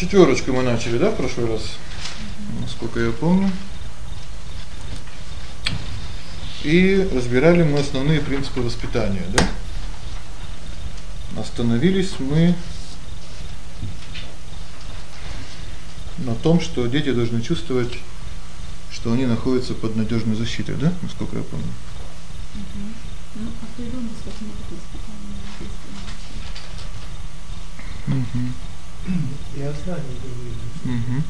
Четвёрочку мы начали, да, в прошлый раз? Насколько я помню. И разбирали мы основные принципы воспитания, да? Остановились мы на том, что дети должны чувствовать, что они находятся под надёжной защитой, да? Насколько я помню. Угу. Ну, определённость как Угу. И о знании говорили. Угу.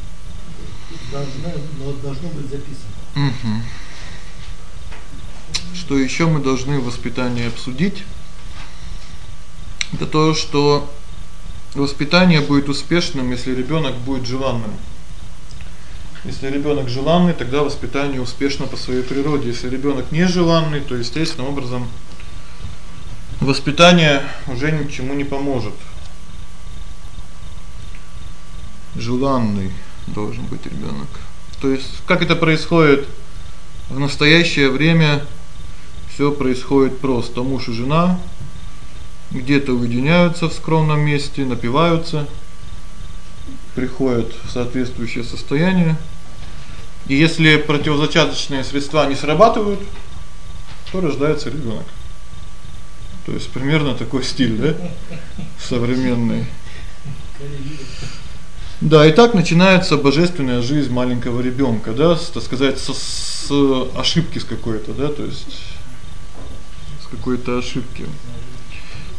Должно, но должно быть записано. Угу. Что ещё мы должны в воспитании обсудить? Это то, что воспитание будет успешным, если ребёнок будет желанным. Если ребёнок желанный, тогда воспитание успешно по своей природе. Если ребёнок нежеланный, то естественным образом воспитание уже ни к чему не поможет. Желанный должен быть ребёнок. То есть как это происходит в настоящее время? Всё происходит просто. Муж и жена где-то уединяются в скромном месте, напиваются, приходят в соответствующее состояние. И если противозачаточные средства не срабатывают, то рождается ребёнок. То есть примерно такой стиль, да? Современный. Да, и так начинается божественная жизнь маленького ребёнка, да, с, так сказать, со с ошибки с какой-то, да, то есть с какой-то ошибки.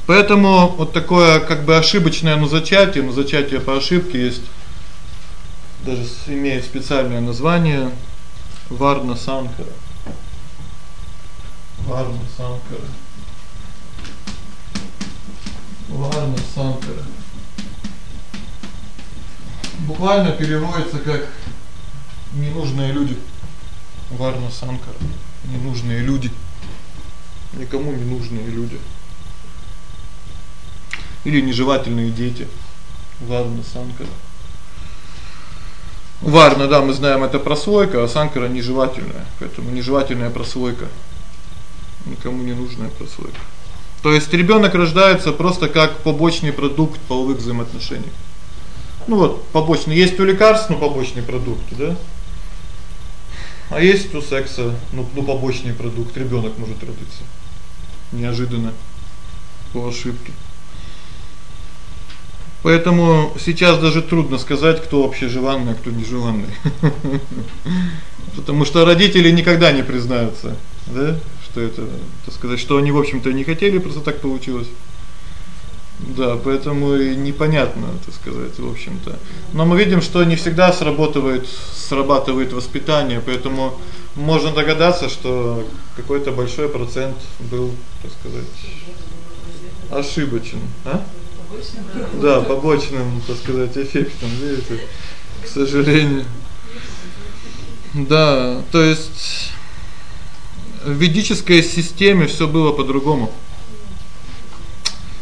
Поэтому вот такое как бы ошибочное ну зачатие, ну зачатие по ошибке есть даже имеет специальное название Варна Санкара. Варна Санкара. Варна Санкара. Буквально переводится как ненужные люди. Варна Санкара. Ненужные люди. Никому не нужные люди. Или нежелательные дети. Варна Санкара. Варна, да, мы знаем, это прослойка, а санкара нежелательная. Поэтому нежелательная прослойка. Никому не нужная прослойка. То есть ребёнок рождается просто как побочный продукт половых взаимоотношений. Ну вот, побочный есть у лекарств, ну побочный продукт, да? А есть у секса, ну, ну побочный продукт, ребёнок может родиться неожиданно по ошибке. Поэтому сейчас даже трудно сказать, кто вообще желанный, а кто нежеланный. Потому что родители никогда не признаются, да, что это, так сказать, что они в общем-то не хотели, просто так получилось. Да, поэтому и непонятно, так сказать, в общем-то. Но мы видим, что не всегда срабатывает срабатывает воспитание, поэтому можно догадаться, что какой-то большой процент был, так сказать, ошибочен, а? Да, побочным, так сказать, эффектом, видите? К сожалению. Да, то есть в ведической системе всё было по-другому.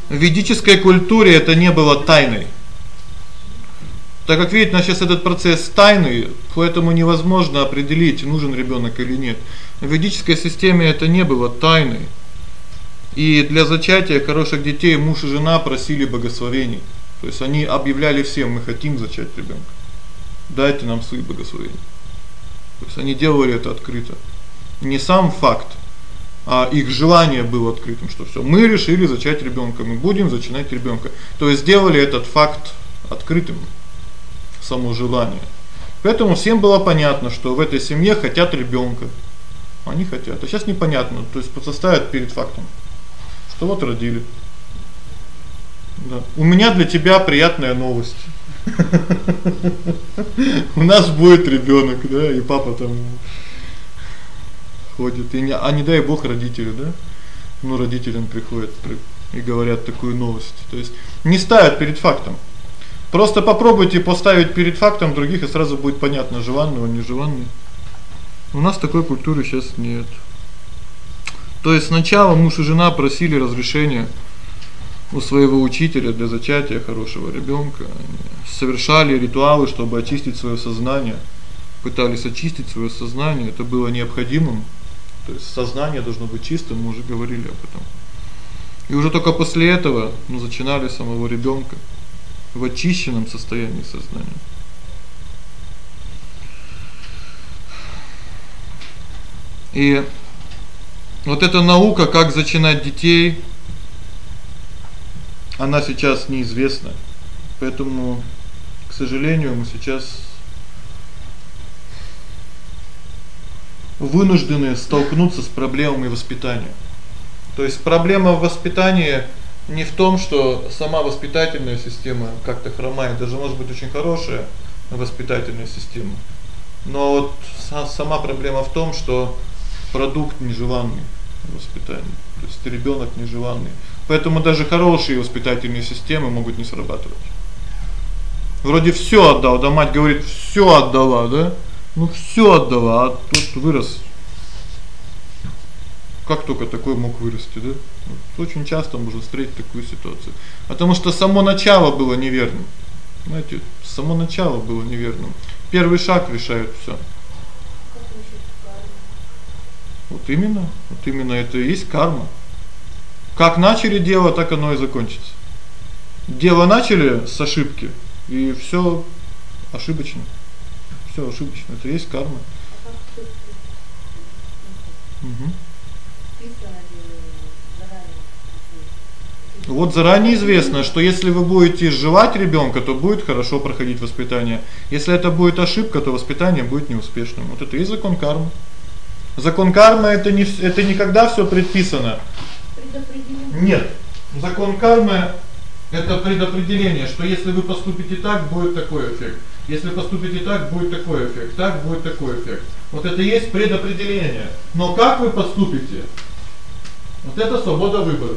В ведической культуре это не было тайной. Так как видите, нас сейчас этот процесс тайный, поэтому невозможно определить, нужен ребёнок или нет. В ведической системе это не было тайной. И для зачатия хороших детей муж и жена просили благословений. То есть они объявляли всем: "Мы хотим зачать ребёнка. Дайте нам свои благословения". То есть они делали это открыто. Не сам факт, а их желание было открытым, что всё, мы решили зачать ребёнка, мы будем зачинать ребёнка. То есть сделали этот факт открытым само желание. Поэтому всем было понятно, что в этой семье хотят ребёнка. Они хотят. А сейчас непонятно, то есть просто ставят перед фактом что вот родили. Да. У меня для тебя приятная новость. У нас будет ребёнок, да, и папа там ходит, и не, а не дай бог родители, да? Ну родителям приходят и говорят такую новость. То есть не ставят перед фактом. Просто попробуйте поставить перед фактом других, и сразу будет понятно, желанный он, нежеланный. У нас такой культуры сейчас нет. То есть сначала муж и жена просили разрешения у своего учителя для зачатия хорошего ребёнка, совершали ритуалы, чтобы очистить своё сознание, пытались очистить своё сознание, это было необходимым. То есть сознание должно быть чистым, мы уже говорили об этом. И уже только после этого, ну, зачинали самого ребёнка, в очищенном состоянии сознания. И вот эта наука, как зачинать детей, она сейчас неизвестна. Поэтому, к сожалению, мы сейчас вынуждены столкнуться с проблемами воспитания. То есть проблема в воспитании не в том, что сама воспитательная система как-то хромает, даже может быть очень хорошая воспитательная система. Но вот сама проблема в том, что продукт нежеланный воспитания. То есть ребёнок нежеланный. Поэтому даже хорошие воспитательные системы могут не срабатывать. Вроде всё отдал, да мать говорит: "Всё отдала", да? Ну всё отдала, а тут вырос. Как только такой мог вырасти, да? Вот очень часто можно встретить такую ситуацию. Потому что само начало было неверным. Знаете, само начало было неверным. Первый шаг решает всё. Вот именно, вот именно это и есть карма. Как начали дело, так оно и закончится. Дело начали с ошибки, и всё ошибочно. Всё ошибочно. Это есть карма. Угу. Вот заранее известно, что если вы будете желать ребёнка, то будет хорошо проходить воспитание. Если это будет ошибка, то воспитание будет неуспешным. Вот это и закон кармы. Закон кармы это не это никогда всё предписано. Нет. Закон кармы это предопределение, что если вы поступите так, будет такой эффект. Если поступите так, будет такой эффект. Так будет такой эффект. Вот это и есть предопределение. Но как вы поступите? Вот это свобода выбора.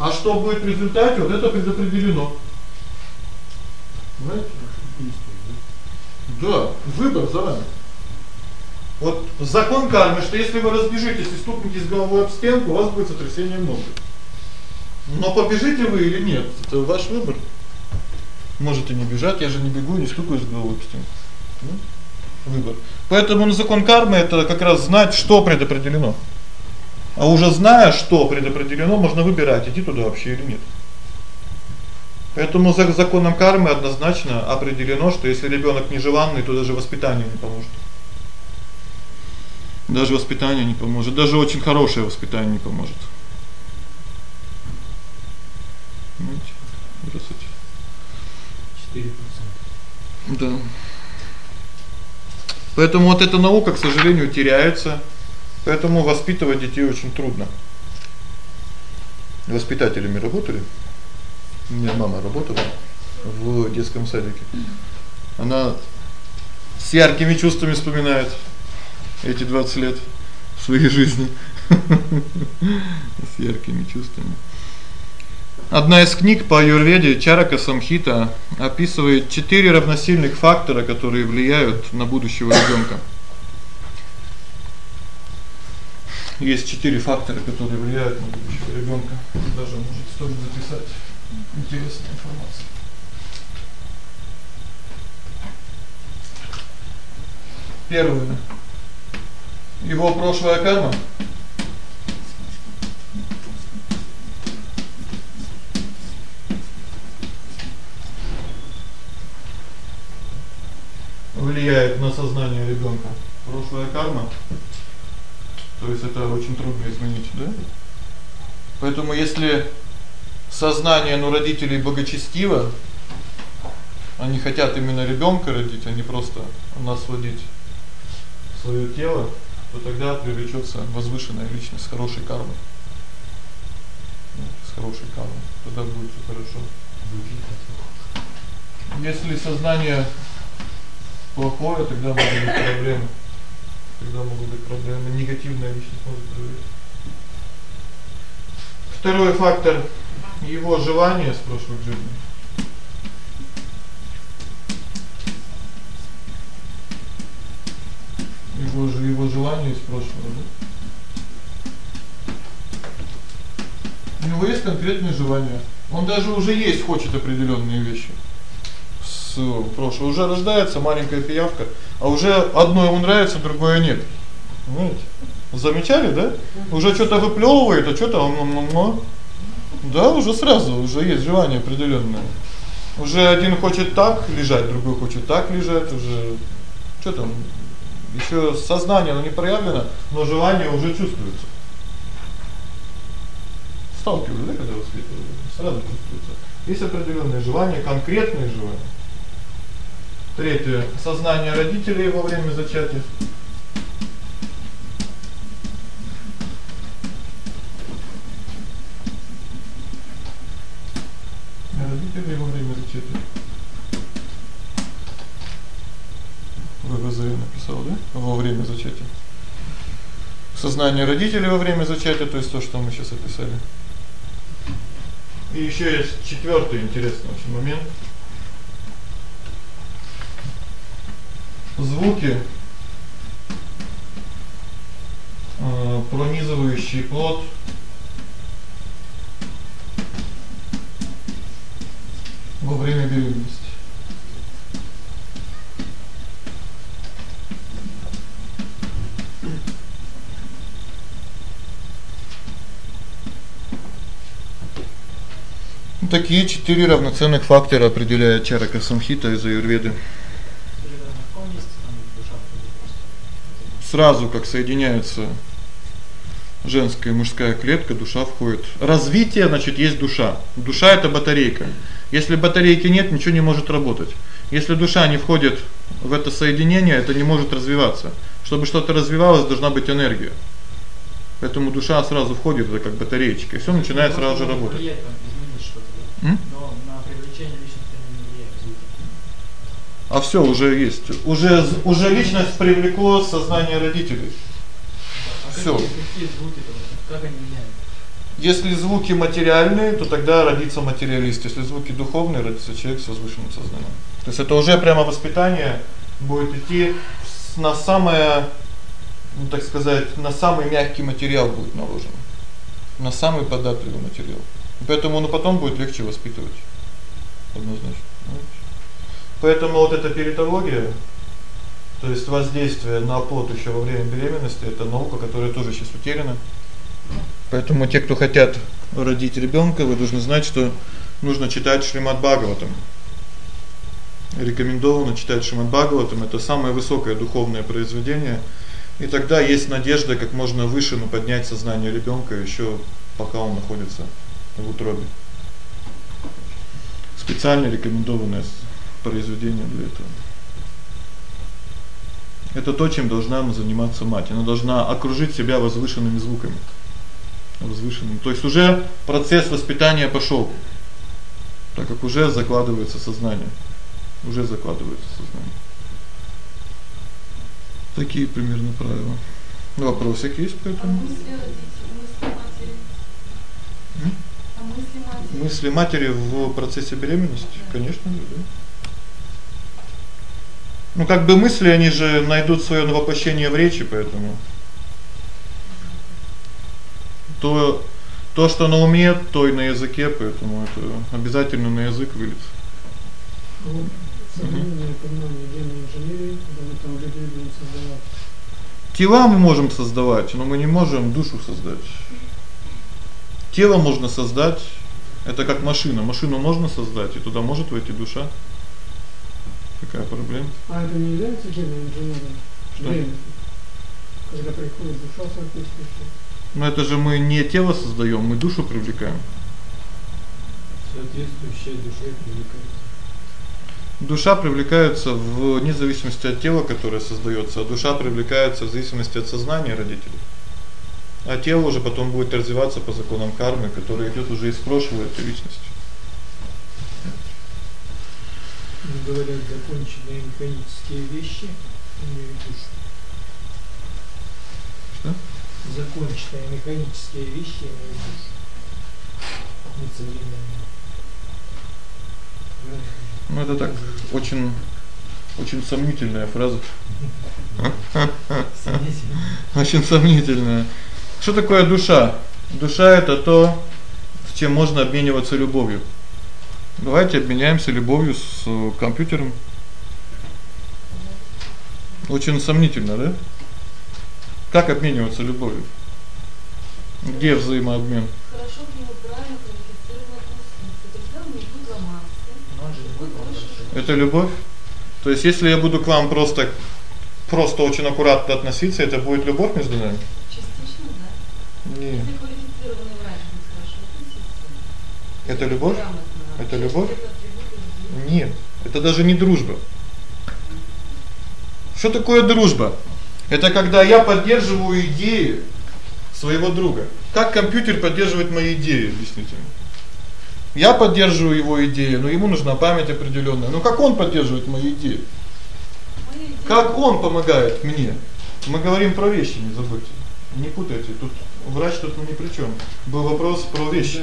А что будет в результате, вот это предопределено. Знаете? Да, выбор заранее. Вот закон кармы, что если вы разбежитесь и стукнетесь головой об стенку, у вас будет сотрясение мозга. Но побежите вы или нет это ваш выбор. Можете не бежать, я же не бегу, не стукаюсь головой об стенку. Выбор. Поэтому на закон кармы это как раз знать, что предопределено. А уже зная, что предопределено, можно выбирать, идти туда вообще или нет. Поэтому за законом кармы однозначно определено, что если ребёнок нежеланный, то даже воспитание не поможет. Даже воспитание не поможет, даже очень хорошее воспитание не поможет. Здравствуйте. 4%. Да. Поэтому вот эта наука, к сожалению, теряется. Поэтому воспитывать детей очень трудно. Воспитателями работали. У меня мама работала в детском садике. Она с яркими чувствами вспоминает эти 20 лет своей жизни с яркими чувствами. Одна из книг по аюрведе Чарака Самхита описывает четыре равносильных фактора, которые влияют на будущего ребёнка. Есть четыре фактора, которые влияют на будущего ребёнка. Даже может стоит записать интересная информация. Первое его прошлая карма. Влияет на сознание ребёнка. Прошлая карма. То есть это очень трудно изменить, да? Поэтому если сознание ну родителей благочестиво, они хотят именно ребёнка родить, а не просто нас водить своё тело, то тогда привлечётся возвышенная личность с хорошей кармой. С хорошей кармой. Тогда будет всё хорошо. Если сознание плохое, тогда могут быть проблемы. Тогда могут быть проблемы, негативная личность может проявиться. Второй фактор его желание с прошлых жизней. его же его желание из прошлого, да? У него есть конкретные желания. Он даже уже есть хочет определённые вещи. С прошлого уже рождается маленькая пиявка, а уже одно ему нравится, другое нет. Понимаете? Замечали, да? Уже что-то выплёвывает, а что-то он, Да, уже сразу уже есть желание определённое. Уже один хочет так лежать, другой хочет так лежать, уже что там? Ещё сознание оно не проявлено, но желание уже чувствуется. Сталкивались, да, когда воспитывали? Сразу чувствуется. Есть определённые желания, конкретные желания. Третье сознание родителей во время зачатия. Родители во время зачатия. ВВЗ написал, да? Во время зачатия. Сознание родителей во время зачатия, то есть то, что мы сейчас описали. И ещё есть четвёртый интересный очень момент. Звуки э пронизывающий плод во время беременности. Такие четыре равноценных фактора определяют чарака самхита из аюрведы. Сразу как соединяются женская и мужская клетка, душа входит. Развитие, значит, есть душа. Душа это батарейка. Если батарейки нет, ничего не может работать. Если душа не входит в это соединение, это не может развиваться. Чтобы что-то развивалось, должна быть энергия. Поэтому душа сразу входит, это как батареечка, и всё начинает сразу же работать. М? Но на привлечение личности не влияет звуки. А всё уже есть. Уже уже личность привлекло сознание родителей. А Всё. как они меняют? Если звуки материальные, то тогда родится материалист. Если звуки духовные, родится человек с возвышенным сознанием. То есть это уже прямо воспитание будет идти на самое, ну так сказать, на самый мягкий материал будет наложено. На самый податливый материал. Поэтому ну потом будет легче воспитывать. Однозначно. Поэтому вот эта перитология, то есть воздействие на плод ещё во время беременности это наука, которая тоже сейчас утеряна. Поэтому те, кто хотят родить ребёнка, вы должны знать, что нужно читать Шримад Бхагаватам. Рекомендовано читать Шримад Бхагаватам это самое высокое духовное произведение. И тогда есть надежда как можно выше ну поднять сознание ребёнка ещё пока он находится в утробе. Специально рекомендованное произведение для этого. Это то, чем должна заниматься мать. Она должна окружить себя возвышенными звуками. Возвышенным. То есть уже процесс воспитания пошёл. Так как уже закладывается сознание. Уже закладывается сознание. Такие примерно правила. Вопросик есть по А этому? мысли родителей, мысли? А мысли матери. В процессе беременности, конечно, да. Ну как бы мысли, они же найдут своё воплощение в речи, поэтому то то, что на уме, то и на языке, поэтому это обязательно на язык выльется. Ну, современное понимание генной инженерии, когда мы там люди будем создавать. Тела мы можем создавать, но мы не можем душу создать. Тело можно создать. Это как машина. Машину можно создать, и туда может войти душа. Какая проблема? А это не является генной инженерией? Что? Время. Когда приходит душа в соответствии с Но это же мы не тело создаём, мы душу привлекаем. Соответствующая душе привлекается. Душа привлекается в вне зависимости от тела, которое создаётся, а душа привлекается в зависимости от сознания родителей. А тело уже потом будет развиваться по законам кармы, которая идёт уже из прошлой этой личности. Ну, говорят, законченные механические вещи имеют душу. Что? Законченные механические вещи имеют душу. Несовременные. Правильно? Ну это так очень очень сомнительная фраза. Очень сомнительная. Что такое душа? Душа это то, с чем можно обмениваться любовью. Давайте обменяемся любовью с э, компьютером. Очень сомнительно, да? Как обмениваться любовью? Где взаимообмен? Хорошо к нему правильно квалифицированно относиться. Тогда он не будет ломаться. Ну, а Это любовь? То есть если я буду к вам просто просто очень аккуратно относиться, это будет любовь между нами? Частично, да. Нет. Если квалифицированный врач будет хорошо относиться. Это любовь? грамотно, Это любовь? Нет. Это даже не дружба. Что такое дружба? Это когда я поддерживаю идеи своего друга. Как компьютер поддерживает мои идеи, объясните мне. Я поддерживаю его идеи, но ему нужна память определённая. Но как он поддерживает? Мои идеи- Как он помогает мне? Мы говорим про вещи, не забудьте. Не путайте. Тут врач тут ну ни при чём. Был вопрос про вещи.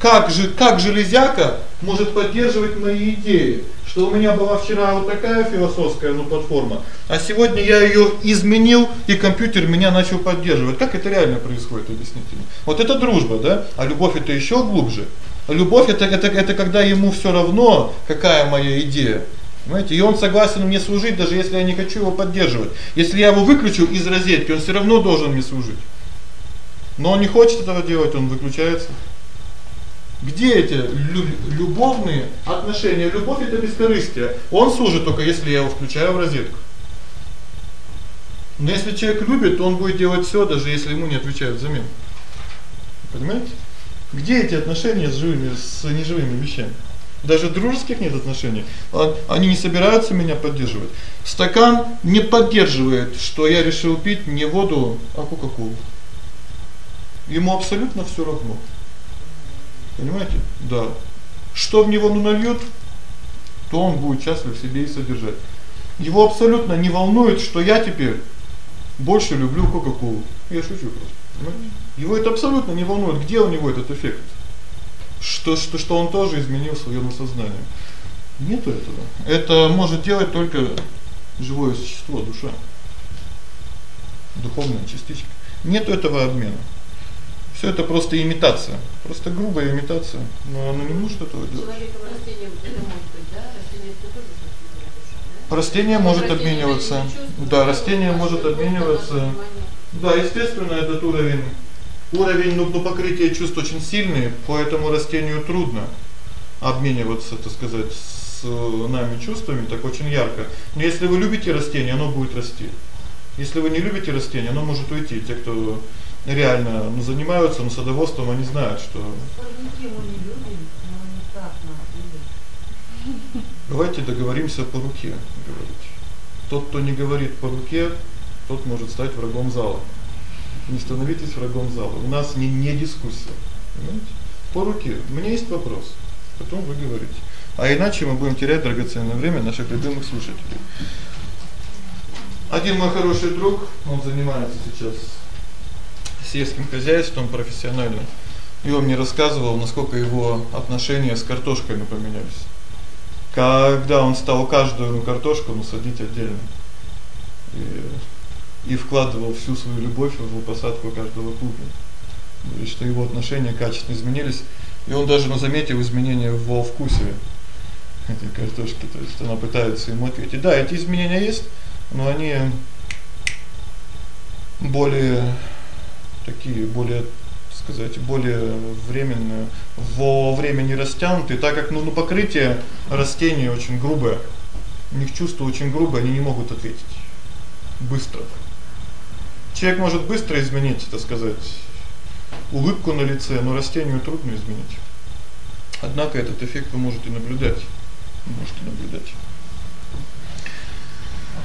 Как же как железяка может поддерживать мои идеи? Что у меня была вчера вот такая философская ну платформа, а сегодня я её изменил, и компьютер меня начал поддерживать. Как это реально происходит, объясните мне. Вот это дружба, да? А любовь это ещё глубже. Любовь это это это когда ему всё равно, какая моя идея. Понимаете? И он согласен мне служить, даже если я не хочу его поддерживать. Если я его выключу из розетки, он всё равно должен мне служить. Но он не хочет этого делать, он выключается. Где эти лю- любовные отношения? Любовь это бескорыстие. Он служит только если я его включаю в розетку. Но если человек любит, то он будет делать всё, даже если ему не отвечают взамен. Понимаете? Где эти отношения с живыми, с неживыми вещами? Даже дружеских нет отношений. А- Они не собираются меня поддерживать. Стакан не поддерживает, что я решил пить не воду, а кока-колу. Ему абсолютно всё равно. Понимаете? Да. Что в него ну нальют, то он будет счастлив себе и содержать. Его абсолютно не волнует, что я теперь больше люблю кока-колу. Я шучу просто. Понимаете? Его это абсолютно не волнует, где у него этот эффект. Что что что он тоже изменил своё сознание. Нету этого. Это может делать только живое существо, душа. Духовная частичка. Нету этого обмена. Всё это просто имитация, просто грубая имитация, но оно не может этого делать. Растение может обмениваться. Да, растение может обмениваться. Да, естественно, этот уровень уровень ну, ну покрытия чувств очень сильный, поэтому растению трудно обмениваться, так сказать, с э, нами чувствами так очень ярко. Но если вы любите растение, оно будет расти. Если вы не любите растение, оно может уйти. Те, кто реально ну, занимаются ну, садоводством, они знают, что. Давайте договоримся по руке говорить. Тот, кто не говорит по руке, тот может стать врагом зала. Не становитесь врагом зала. У нас не не дискуссия. Понимаете? По руке. У меня есть вопрос. Потом вы говорите. А иначе мы будем терять драгоценное время наших любимых слушателей. Один мой хороший друг, он занимается сейчас сельским хозяйством профессионально. И он мне рассказывал, насколько его отношения с картошкой ну, поменялись. Когда он стал каждую ну, картошку ну, садить отдельно. И и вкладывал всю свою любовь в посадку каждого клубня. И что его отношения качественно изменились, и он даже ну, заметил изменения во вкусе этой картошки, то есть она пытается ему ответить. Да, эти изменения есть, но они более такие, более сказать, более временные, во времени растянуты, так как ну, ну покрытие растений очень грубое. У них чувства очень грубые, они не могут ответить быстро. Человек может быстро изменить, так сказать, улыбку на лице, но растению трудно изменить. Однако этот эффект вы можете наблюдать. Можете наблюдать.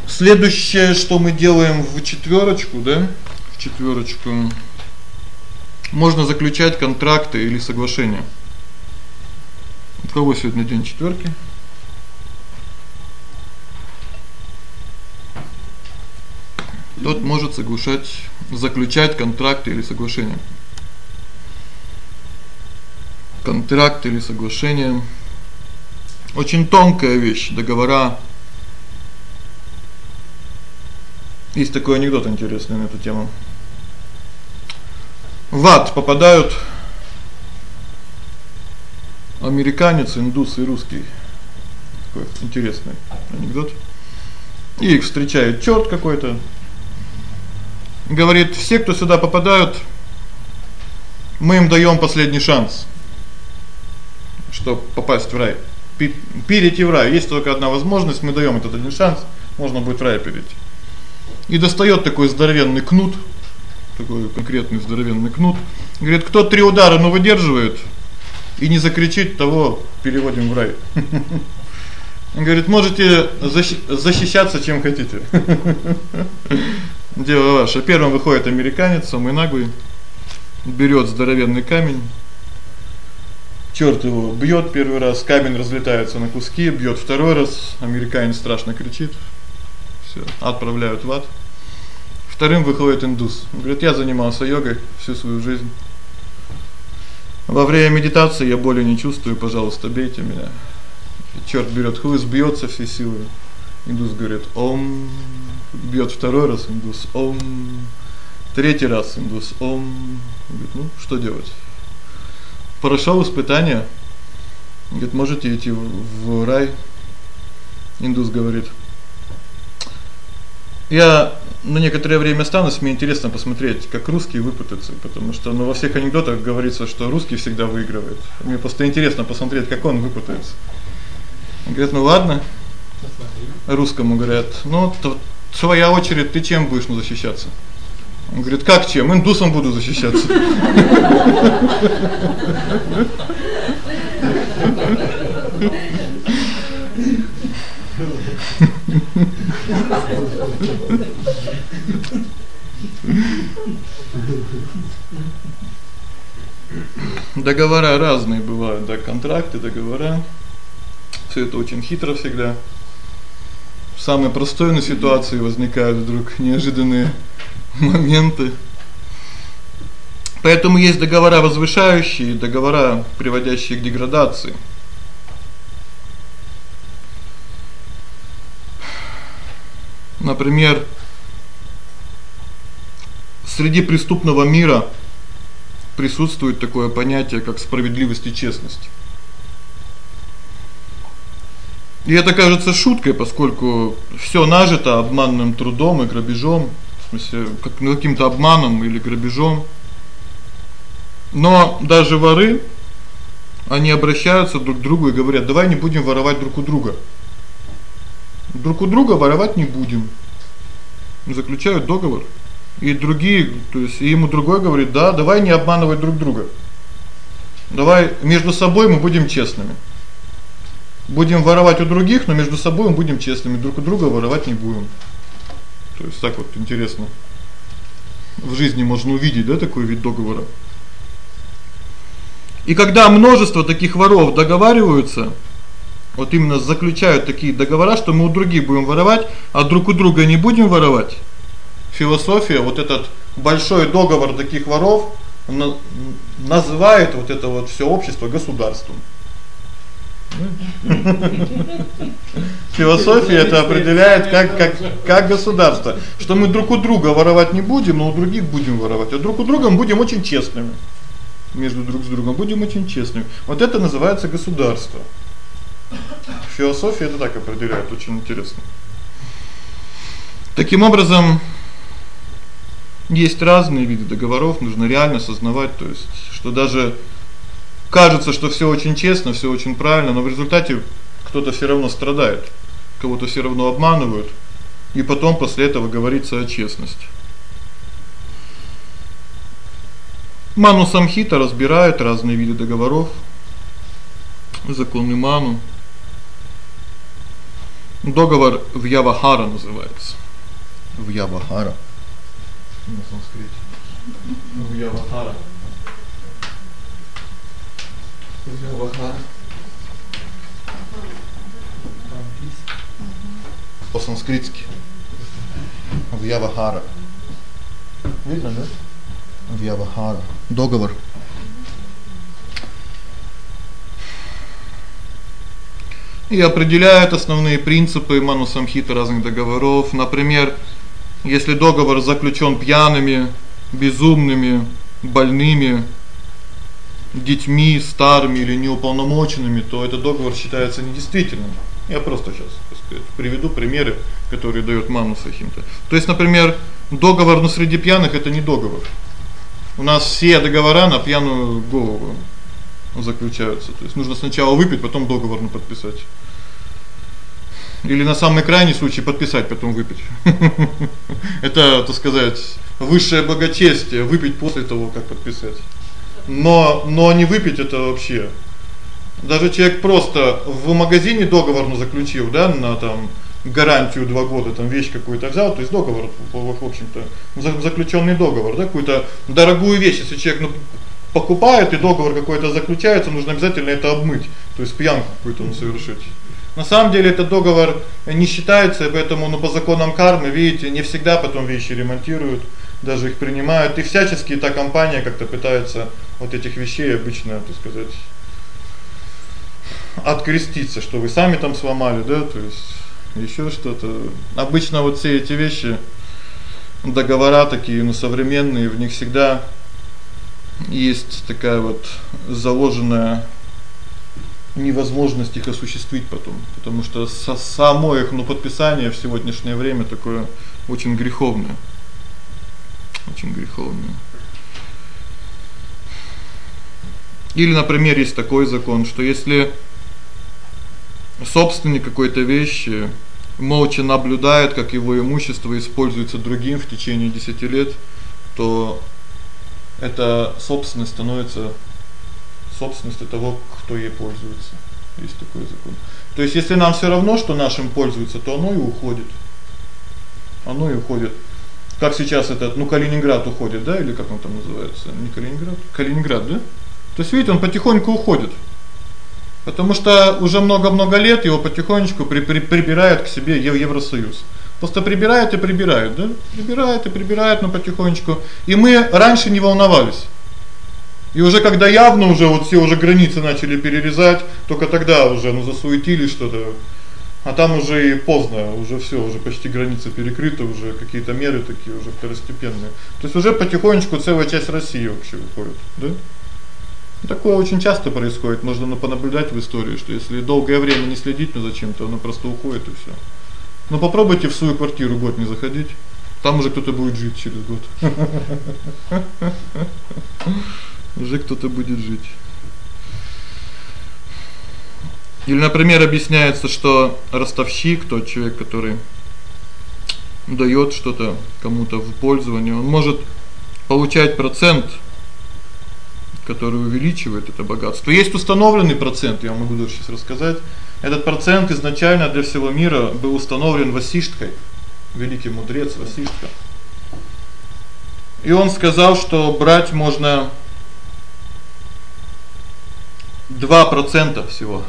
Следующее, что мы делаем в четвёрочку, да? В четвёрочку можно заключать контракты или соглашения. У кого сегодня день четвёрки? Тот может соглашать, заключать контракты или соглашения. Контракт или соглашение очень тонкая вещь, договора. Есть такой анекдот интересный на эту тему. В ад попадают американец, индус и русский. Такой интересный анекдот. И их встречает чёрт какой-то. Говорит: "Все, кто сюда попадают, мы им даём последний шанс, чтобы попасть в рай". перейти в рай. Есть только одна возможность, мы даём этот один шанс, можно будет в рай перейти. И достаёт такой здоровенный кнут, такой конкретный здоровенный кнут. Говорит: "Кто три удара, но выдерживает и не закричит, того переводим в рай". Он говорит: "Можете защищаться чем хотите". Дело ваше. Первым выходит американец, самый наглый, берёт здоровенный камень. Чёрт его бьёт первый раз, камень разлетается на куски, бьёт второй раз, американец страшно кричит. Всё, отправляют в ад. Вторым выходит индус. Он говорит: "Я занимался йогой всю свою жизнь. Во время медитации я боли не чувствую, пожалуйста, бейте меня". Чёрт берёт хлыст, бьётся всей силой. Индус говорит: "Ом". Бьёт второй раз индус. Ом. Третий раз индус. Ом. Говорит: "Ну, что делать?" Прошёл испытание. Говорит: "Можете идти в рай". Индус говорит: "Я на некоторое время останусь, мне интересно посмотреть, как русские выпутаются, потому что ну во всех анекдотах говорится, что русский всегда выигрывает. Мне просто интересно посмотреть, как он выпутается". Говорит: "Ну ладно". Русскому говорят: "Ну, то твоя очередь, ты чем будешь ну защищаться?" Он говорит: "Как чем? Индусом буду защищаться". Договора разные бывают, да, контракты, договора. Всё это очень хитро всегда. В самой простой на ситуации возникают вдруг неожиданные моменты. Поэтому есть договора возвышающие, договора, приводящие к деградации. Например, среди преступного мира присутствует такое понятие, как справедливость и честность. И это кажется шуткой, поскольку всё нажито обманным трудом и грабежом, в смысле, как ну, каким-то обманом или грабежом. Но даже воры они обращаются друг к другу и говорят: "Давай не будем воровать друг у друга". Друг у друга воровать не будем. Заключают договор. И другие, то есть и ему другой говорит: "Да, давай не обманывать друг друга. Давай между собой мы будем честными". Будем воровать у других, но между собой мы будем честными, друг у друга воровать не будем. То есть так вот интересно. В жизни можно увидеть, да, такой вид договора. И когда множество таких воров договариваются, вот именно заключают такие договора, что мы у других будем воровать, а друг у друга не будем воровать. Философия вот этот большой договор таких воров называет вот это вот всё общество государством. Философия это определяет как как как государство, что мы друг у друга воровать не будем, но у других будем воровать, а друг у друга мы будем очень честными. Между друг с другом будем очень честными. Вот это называется государство. Философия это так определяет, очень интересно. Таким образом, есть разные виды договоров, нужно реально осознавать, то есть, что даже Кажется, что всё очень честно, всё очень правильно, но в результате кто-то всё равно страдает. Кого-то всё равно обманывают. И потом после этого говорится о честности. Ману Самхита разбирает разные виды договоров. Законы Ману. Договор в Явахара называется. В Явахара. На санскрите. В Явахара. Вахара. По-санскритски. Вьявахара. Видно, да? Вьявахара. Договор. И определяет основные принципы Манусамхита разных договоров. Например, если договор заключён пьяными, безумными, больными, детьми, старыми или неуполномоченными, то этот договор считается недействительным. Я просто сейчас, так сказать, приведу примеры, которые даёт Манус Ахимта. То есть, например, договор на среди пьяных это не договор. У нас все договора на пьяную голову. Заключаются. То есть нужно сначала выпить, потом договор на подписать. Или на самый крайний случай подписать, потом выпить. Это, так сказать, высшее благочестие выпить после того, как подписать. Но но не выпить это вообще. Даже человек просто в магазине договор ну заключил, да, на там гарантию 2 года, там вещь какую-то взял, то есть договор в общем-то заключённый договор, да, какую-то дорогую вещь, если человек ну покупает и договор какой-то заключается, нужно обязательно это обмыть, то есть пьянку какую-то ну совершить. На самом деле этот договор не считается, поэтому ну по законам кармы, видите, не всегда потом вещи ремонтируют, даже их принимают. И всячески эта компания как-то пытается вот этих вещей обычно, так сказать, откреститься, что вы сами там сломали, да, то есть ещё что-то. Обычно вот все эти вещи договора такие, ну, современные, в них всегда есть такая вот заложенная невозможность их осуществить потом, потому что со само их, ну, подписание в сегодняшнее время такое очень греховное. Очень греховное. Или, например, есть такой закон, что если собственник какой-то вещи молча наблюдает, как его имущество используется другим в течение 10 лет, то эта собственность становится собственностью того, кто ей пользуется. Есть такой закон. То есть если нам всё равно, что нашим пользуется, то оно и уходит. Оно и уходит. Как сейчас этот, ну, Калининград уходит, да, или как он там называется? Не Калининград, Калининград, да? То есть видите, он потихоньку уходит. Потому что уже много-много лет его потихонечку при, при, прибирают к себе Евросоюз. Просто прибирают и прибирают, да? Прибирают и прибирают, но потихонечку. И мы раньше не волновались. И уже когда явно уже вот все уже границы начали перерезать, только тогда уже ну засуетились что-то. А там уже и поздно, уже всё, уже почти границы перекрыты, уже какие-то меры такие уже второстепенные. То есть уже потихонечку целая часть России вообще уходит, да? Такое очень часто происходит, можно ну понаблюдать в истории, что если долгое время не следить ну зачем-то, оно просто уходит и всё. Но попробуйте в свою квартиру год не заходить. Там уже кто-то будет жить через год. Уже кто-то будет жить. Или, например, объясняется, что ростовщик, тот человек, который даёт что-то кому-то в пользование, он может получать процент, который увеличивает это богатство. Есть установленный процент, я могу даже сейчас рассказать. Этот процент изначально для всего мира был установлен Васиштхой, великий мудрец Васиштха. И он сказал, что брать можно 2% всего.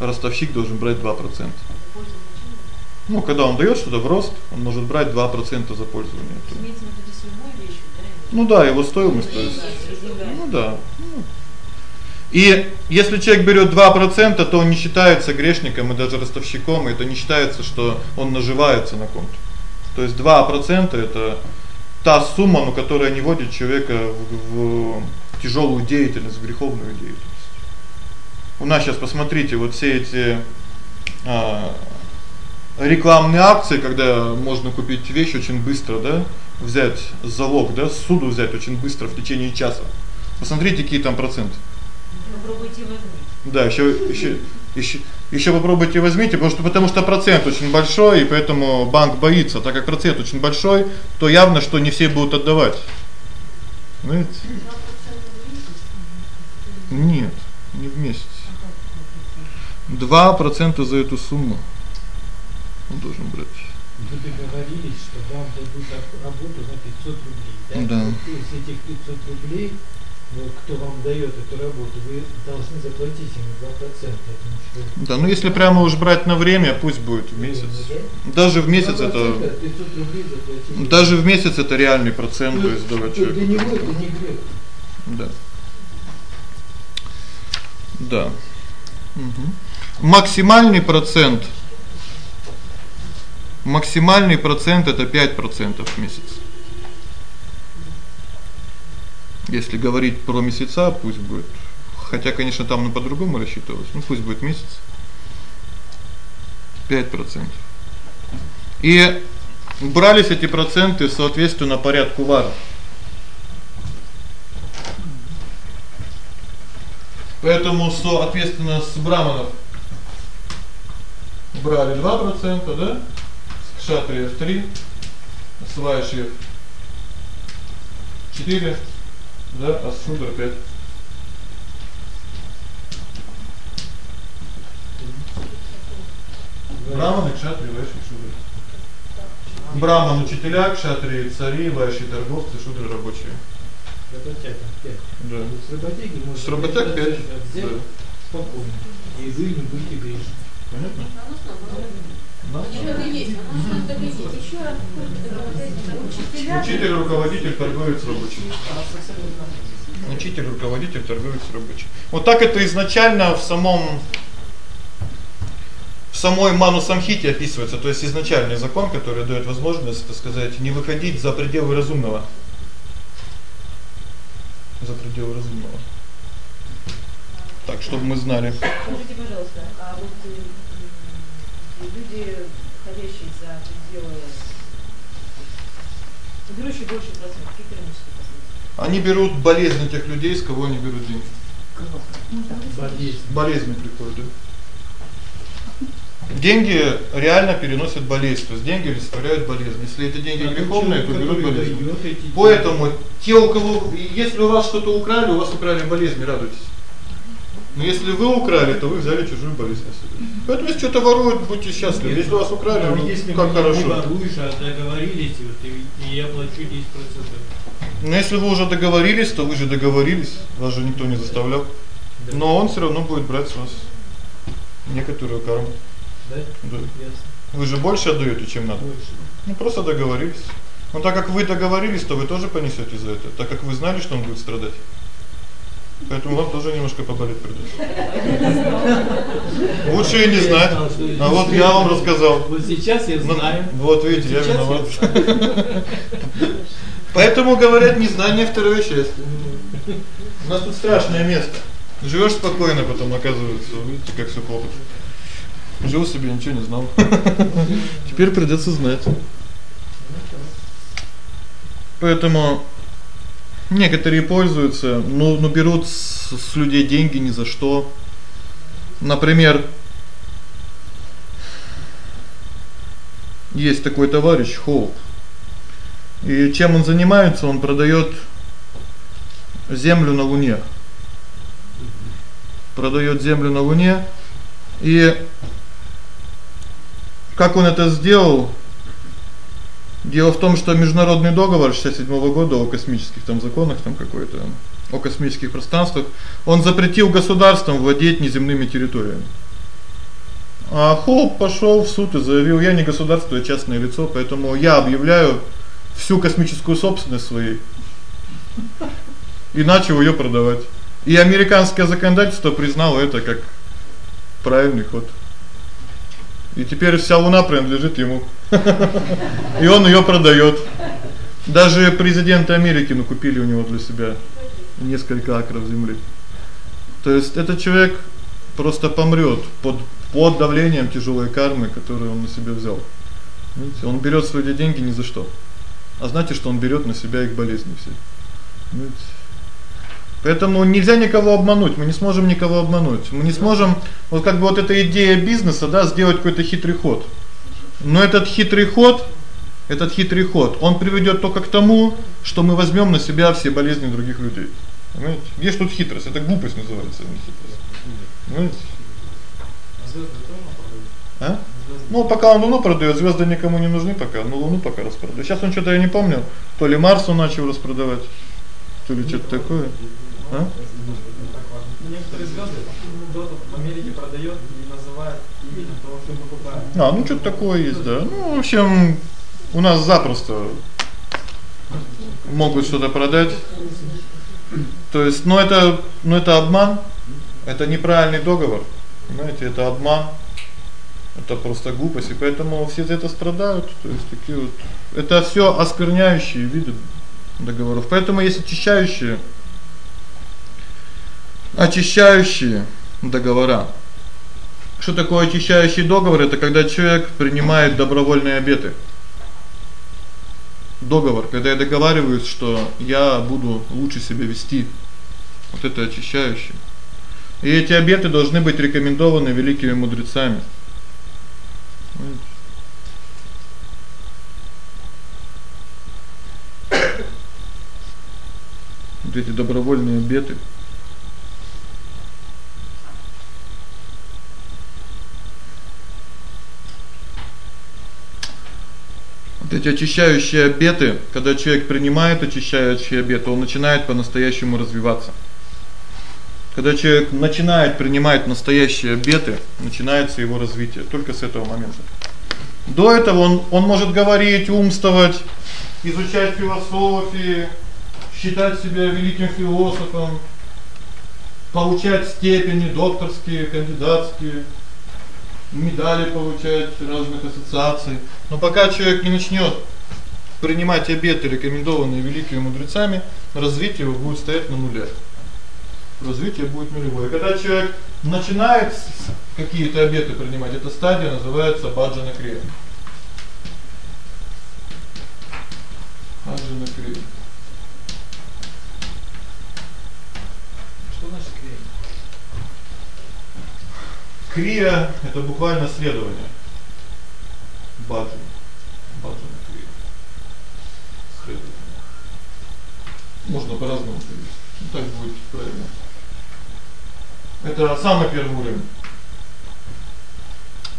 Ростовщик должен брать 2%. Ну, когда он даёт что-то в рост, он может брать 2% за пользование. Ну да, его стоимость, то есть. Ну да. Ну. И если человек берёт 2%, то он не считается грешником и даже ростовщиком, и это не считается, что он наживается на ком-то. То есть 2% это та сумма, ну, которая не вводит человека в, в тяжелую деятельность, в греховную деятельность. У нас сейчас посмотрите, вот все эти а рекламные акции, когда можно купить вещь очень быстро, да? Взять залог, да, суду взять очень быстро в течение часа. Посмотрите, какие там проценты. Попробуйте возьмите. Да, ещё ещё ещё ещё попробуйте возьмите, потому что потому что процент очень большой, и поэтому банк боится, так как процент очень большой, то явно, что не все будут отдавать. Знаете? Нет, не в месяц. 2% за эту сумму. Он должен брать. Вы договорились, что вам дадут работу за 500 рублей, да? Да. Из этих 500 рублей вот кто вам даёт эту работу, вы должны заплатить ему 2%, потому что Да, ну если прямо уж брать на время, пусть будет в месяц. Даже в месяц это 500 рублей заплатить. даже в месяц это реальный процент, то есть давать Для человеку. него это не грех. Да. Да. Угу. Максимальный процент максимальный процент это 5% в месяц. Если говорить про месяца, пусть будет. Хотя, конечно, там ну по-другому рассчитывалось. Ну пусть будет месяц. 5%. И брались эти проценты соответственно порядку вар. Поэтому, соответственно, с браманов брали 2%, да? С кшатриев 3, с вайшьев 4, да, а с шудр 5. Браманы, кшатри, вайши, шудры. Браман учителя, кшатри цари, вайши торговцы, шудры рабочие. Работяг 5. Да. С работяги можно С работяг 5. взять Да. спокойно. И вы не будете грешны. Понятно? Учителя Учитель, руководитель, торговец, рабочий. Учитель, руководитель, торговец, рабочий. Вот так это изначально в самом в самой Ману Самхите описывается, то есть изначальный закон, который даёт возможность, так сказать, не выходить за пределы разумного. За пределы разумного. Так, чтобы мы знали. Скажите, пожалуйста, а вот э, люди, ходящие за пределы, берущие больше процент, какие кармические последствия? Они берут болезни тех людей, с кого они берут деньги. Болезнь. Болезни приходят. да. Деньги реально переносят болезнь, то есть деньги олицетворяют болезнь. Если это деньги А греховные, то берут болезнь. эти Поэтому те, у кого если у вас что-то украли, у вас украли болезнь, радуйтесь. Но если вы украли, то вы взяли чужую болезнь на себя. Поэтому если что-то воруют, будьте счастливы. Нет, Если у вас украли, ну, если как хорошо. не воруешь, а договорились, вот, и, и я плачу 10%. Но если вы уже договорились, то вы же договорились, вас же никто не заставлял. Да. Но он всё равно будет брать с вас некоторую карму. Да? Да. Ясно. Вы же больше отдаёте, чем надо. Больше. Ну просто договорились. Но так как вы договорились, то вы тоже понесёте за это, так как вы знали, что он будет страдать. Поэтому вам тоже немножко поболеть придётся. Лучше и не знать. А вот я вам рассказал. Вот сейчас я знаю. Вот видите, я виноват. Поэтому говорят, незнание второе счастье. У нас тут страшное место. Живёшь спокойно, потом оказывается, видите, как всё плохо. Жил себе, ничего не знал. Теперь придётся знать. Поэтому некоторые пользуются, но но берут с, с людей деньги ни за что. Например, есть такой товарищ Хоуп. И чем он занимается? Он продаёт землю на Луне. Продаёт землю на Луне. И как он это сделал? Дело в том, что международный договор 67 года о космических там законах там какой-то о космических пространствах, он запретил государствам владеть неземными территориями. А Хоуп пошёл в суд и заявил: "Я не государство, я частное лицо, поэтому я объявляю всю космическую собственность своей". И начал её продавать. И американское законодательство признало это как правильный ход. И теперь вся Луна принадлежит ему. И он её продаёт. Даже президенты Америки ну купили у него для себя несколько акров земли. То есть этот человек просто помрёт под под давлением тяжёлой кармы, которую он на себя взял. Видите, он берёт свои деньги ни за что. А знаете, что он берёт на себя их болезни все. Видите? Поэтому нельзя никого обмануть, мы не сможем никого обмануть. Мы не сможем вот как бы вот эта идея бизнеса, да, сделать какой-то хитрый ход. Но этот хитрый ход, этот хитрый ход, он приведёт только к тому, что мы возьмём на себя все болезни других людей. Понимаете? Ж тут хитрость? Это глупость называется, а не хитрость. Понимаете? А. Ну, пока он Луну продаёт, звёзды никому не нужны пока, но Луну пока распродает. Сейчас он что-то я не помню, то ли Марс он начал распродавать, то ли что-то такое. А? Некоторые звезды кто-то в Америке продает и называет что покупает. А, ну что-то такое есть, да. Ну, в общем, у нас запросто могут что-то продать. То есть, ну это, ну это обман. Это неправильный договор. Понимаете, это обман. Это просто глупость, и поэтому все за это страдают. То есть такие вот это всё оскверняющие виды договоров. Поэтому есть очищающие очищающие договора. Что такое очищающий договор? Это когда человек принимает добровольные обеты. Договор, когда я договариваюсь, что я буду лучше себя вести. Вот это очищающий. И эти обеты должны быть рекомендованы великими мудрецами. Вот эти добровольные обеты. Эти очищающие обеты, когда человек принимает очищающие обеты, он начинает по-настоящему развиваться. Когда человек начинает принимать настоящие обеты, начинается его развитие только с этого момента. До этого он он может говорить, умствовать, изучать философию, считать себя великим философом, получать степени докторские, кандидатские, медали получать разных ассоциаций. Но пока человек не начнёт принимать обеты, рекомендованные великими мудрецами, развитие его будет стоять на нуле развитие будет нулевое. Когда человек начинает какие-то обеты принимать, эта стадия называется баджана крия. Баджана крия. Что значит крия? Крия это буквально следование. Баджана. Баджана крия. Следование. Можно по-разному перевести. Ну так будет правильно. Это самый первый уровень.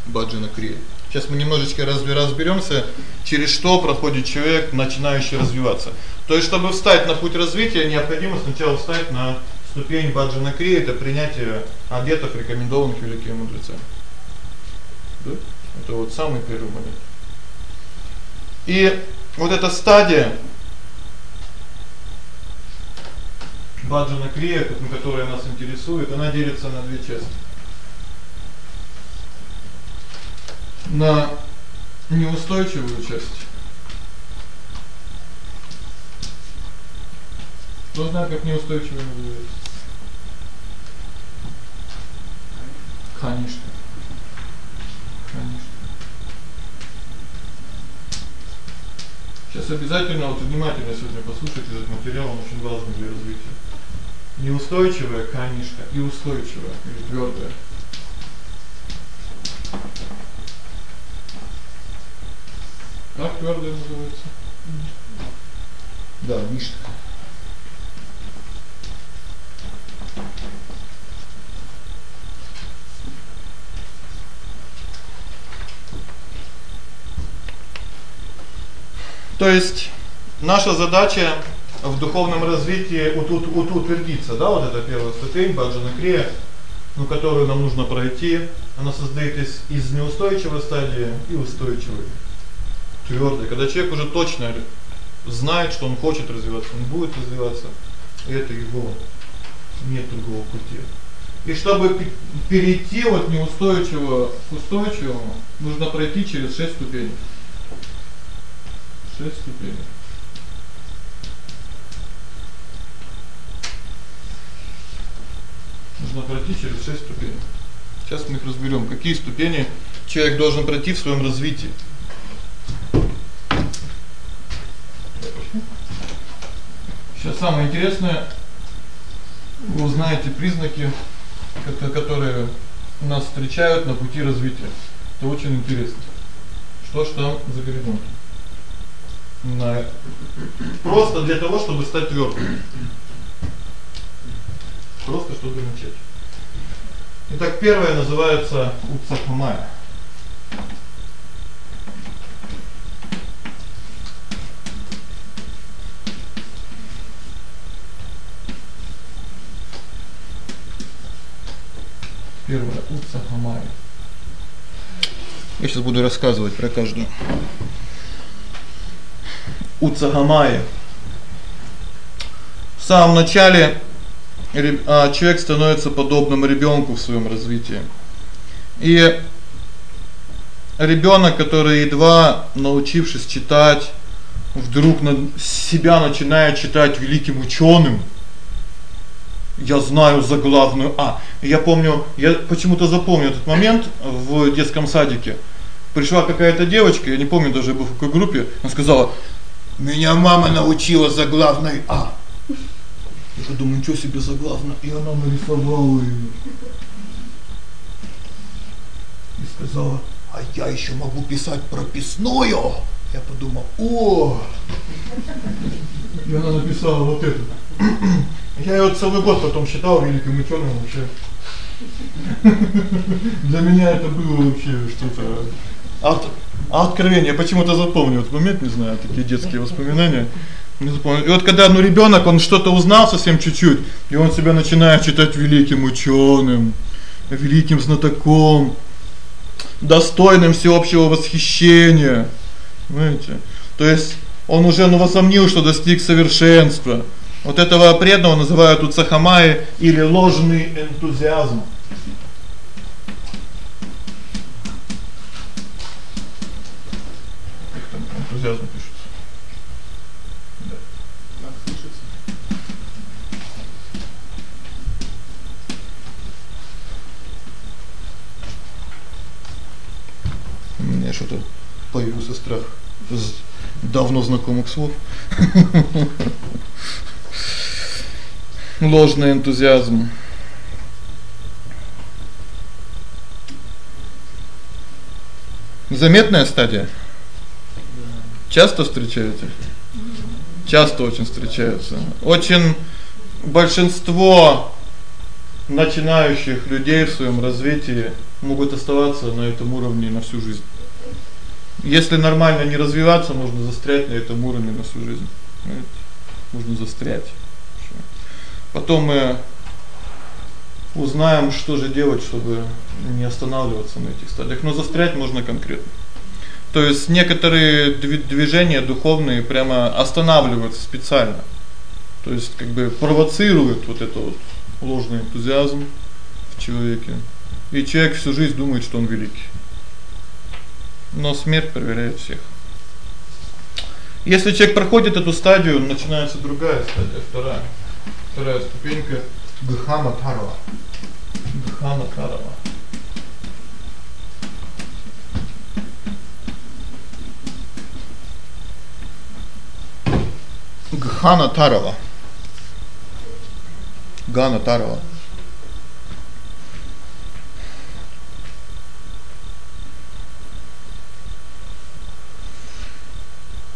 Баджана крия. Сейчас мы немножечко разберёмся, через что проходит человек, начинающий развиваться. То есть чтобы встать на путь развития, необходимо сначала встать на ступень баджана крия это принятие обетов, рекомендованных великими мудрецами. Да? Это вот самый первый момент. И вот эта стадия Баджана крия, которая нас интересует, она делится на две части. На неустойчивую часть. Кто знает, как неустойчивую называется? Конечно. Конечно. Сейчас обязательно вот внимательно сегодня послушайте этот материал, он очень важный для развития неустойчивая камешка и устойчивая или твёрдая. Как твёрдая называется? Да, мишка. То есть наша задача в духовном развитии вот тут вот утвердиться, да, вот это первая ступень баджана крия, ну, которую нам нужно пройти. Она состоит из из неустойчивой стадии и устойчивой. Твёрдой, когда человек уже точно знает, что он хочет развиваться, он будет развиваться, и это его нет другого пути. И чтобы перейти от неустойчивого к устойчивому, нужно пройти через 6 ступеней. 6 ступеней. нужно пройти через 6 ступеней. Сейчас мы их разберём, какие ступени человек должен пройти в своём развитии. Сейчас самое интересное вы узнаете признаки, которые нас встречают на пути развития. Это очень интересно. Что ж там за горизонт? На просто для того, чтобы стать твёрдым. Просто чтобы начать. Итак, первое называется Уцахамая. Первое Уцахамая. Я сейчас буду рассказывать про каждую. Уцахамая. В самом начале а, человек становится подобным ребёнку в своём развитии. И ребёнок, который едва научившись читать, вдруг на себя начинает читать великим учёным. Я знаю заглавную А. Я помню, я почему-то запомнил этот момент в детском садике. Пришла какая-то девочка, я не помню даже в какой группе, она сказала: "Меня мама научила заглавной А". Я думаю, ничего себе заглавно, и она нарисовала её. И сказала: "А я ещё могу писать прописную". Я подумал: "О!" И она написала вот это. Я её целый год потом считал великим учёным вообще. Для меня это было вообще что-то от откровение. Почему-то запомнил этот момент, не знаю, такие детские воспоминания. Не запомнил. И вот когда ну ребёнок, он что-то узнал совсем чуть-чуть, и он себя начинает считать великим учёным, великим знатоком, достойным всеобщего восхищения. Знаете? То есть он уже ну возомнил, что достиг совершенства. Вот этого преданного называют уцахамай или ложный энтузиазм. Энтузиазм пишется? Да. Надо слушаться. У меня что-то появился страх с давно знакомых слов. Ложный энтузиазм. Заметная стадия. Часто встречаете? Часто очень встречаются. Очень большинство начинающих людей в своём развитии могут оставаться на этом уровне на всю жизнь. Если нормально не развиваться, можно застрять на этом уровне на всю жизнь. Понимаете? Можно застрять. Потом мы узнаем, что же делать, чтобы не останавливаться на этих стадиях. Но застрять можно конкретно. То есть некоторые движения духовные прямо останавливаются специально. То есть как бы провоцируют вот это вот ложный энтузиазм в человеке. И человек всю жизнь думает, что он великий. Но смерть проверяет всех. Если человек проходит эту стадию, начинается другая стадия, вторая. Вторая ступенька Гхана Тарава. Гхана Тарава. Гхана Тарава. Гана Тарава.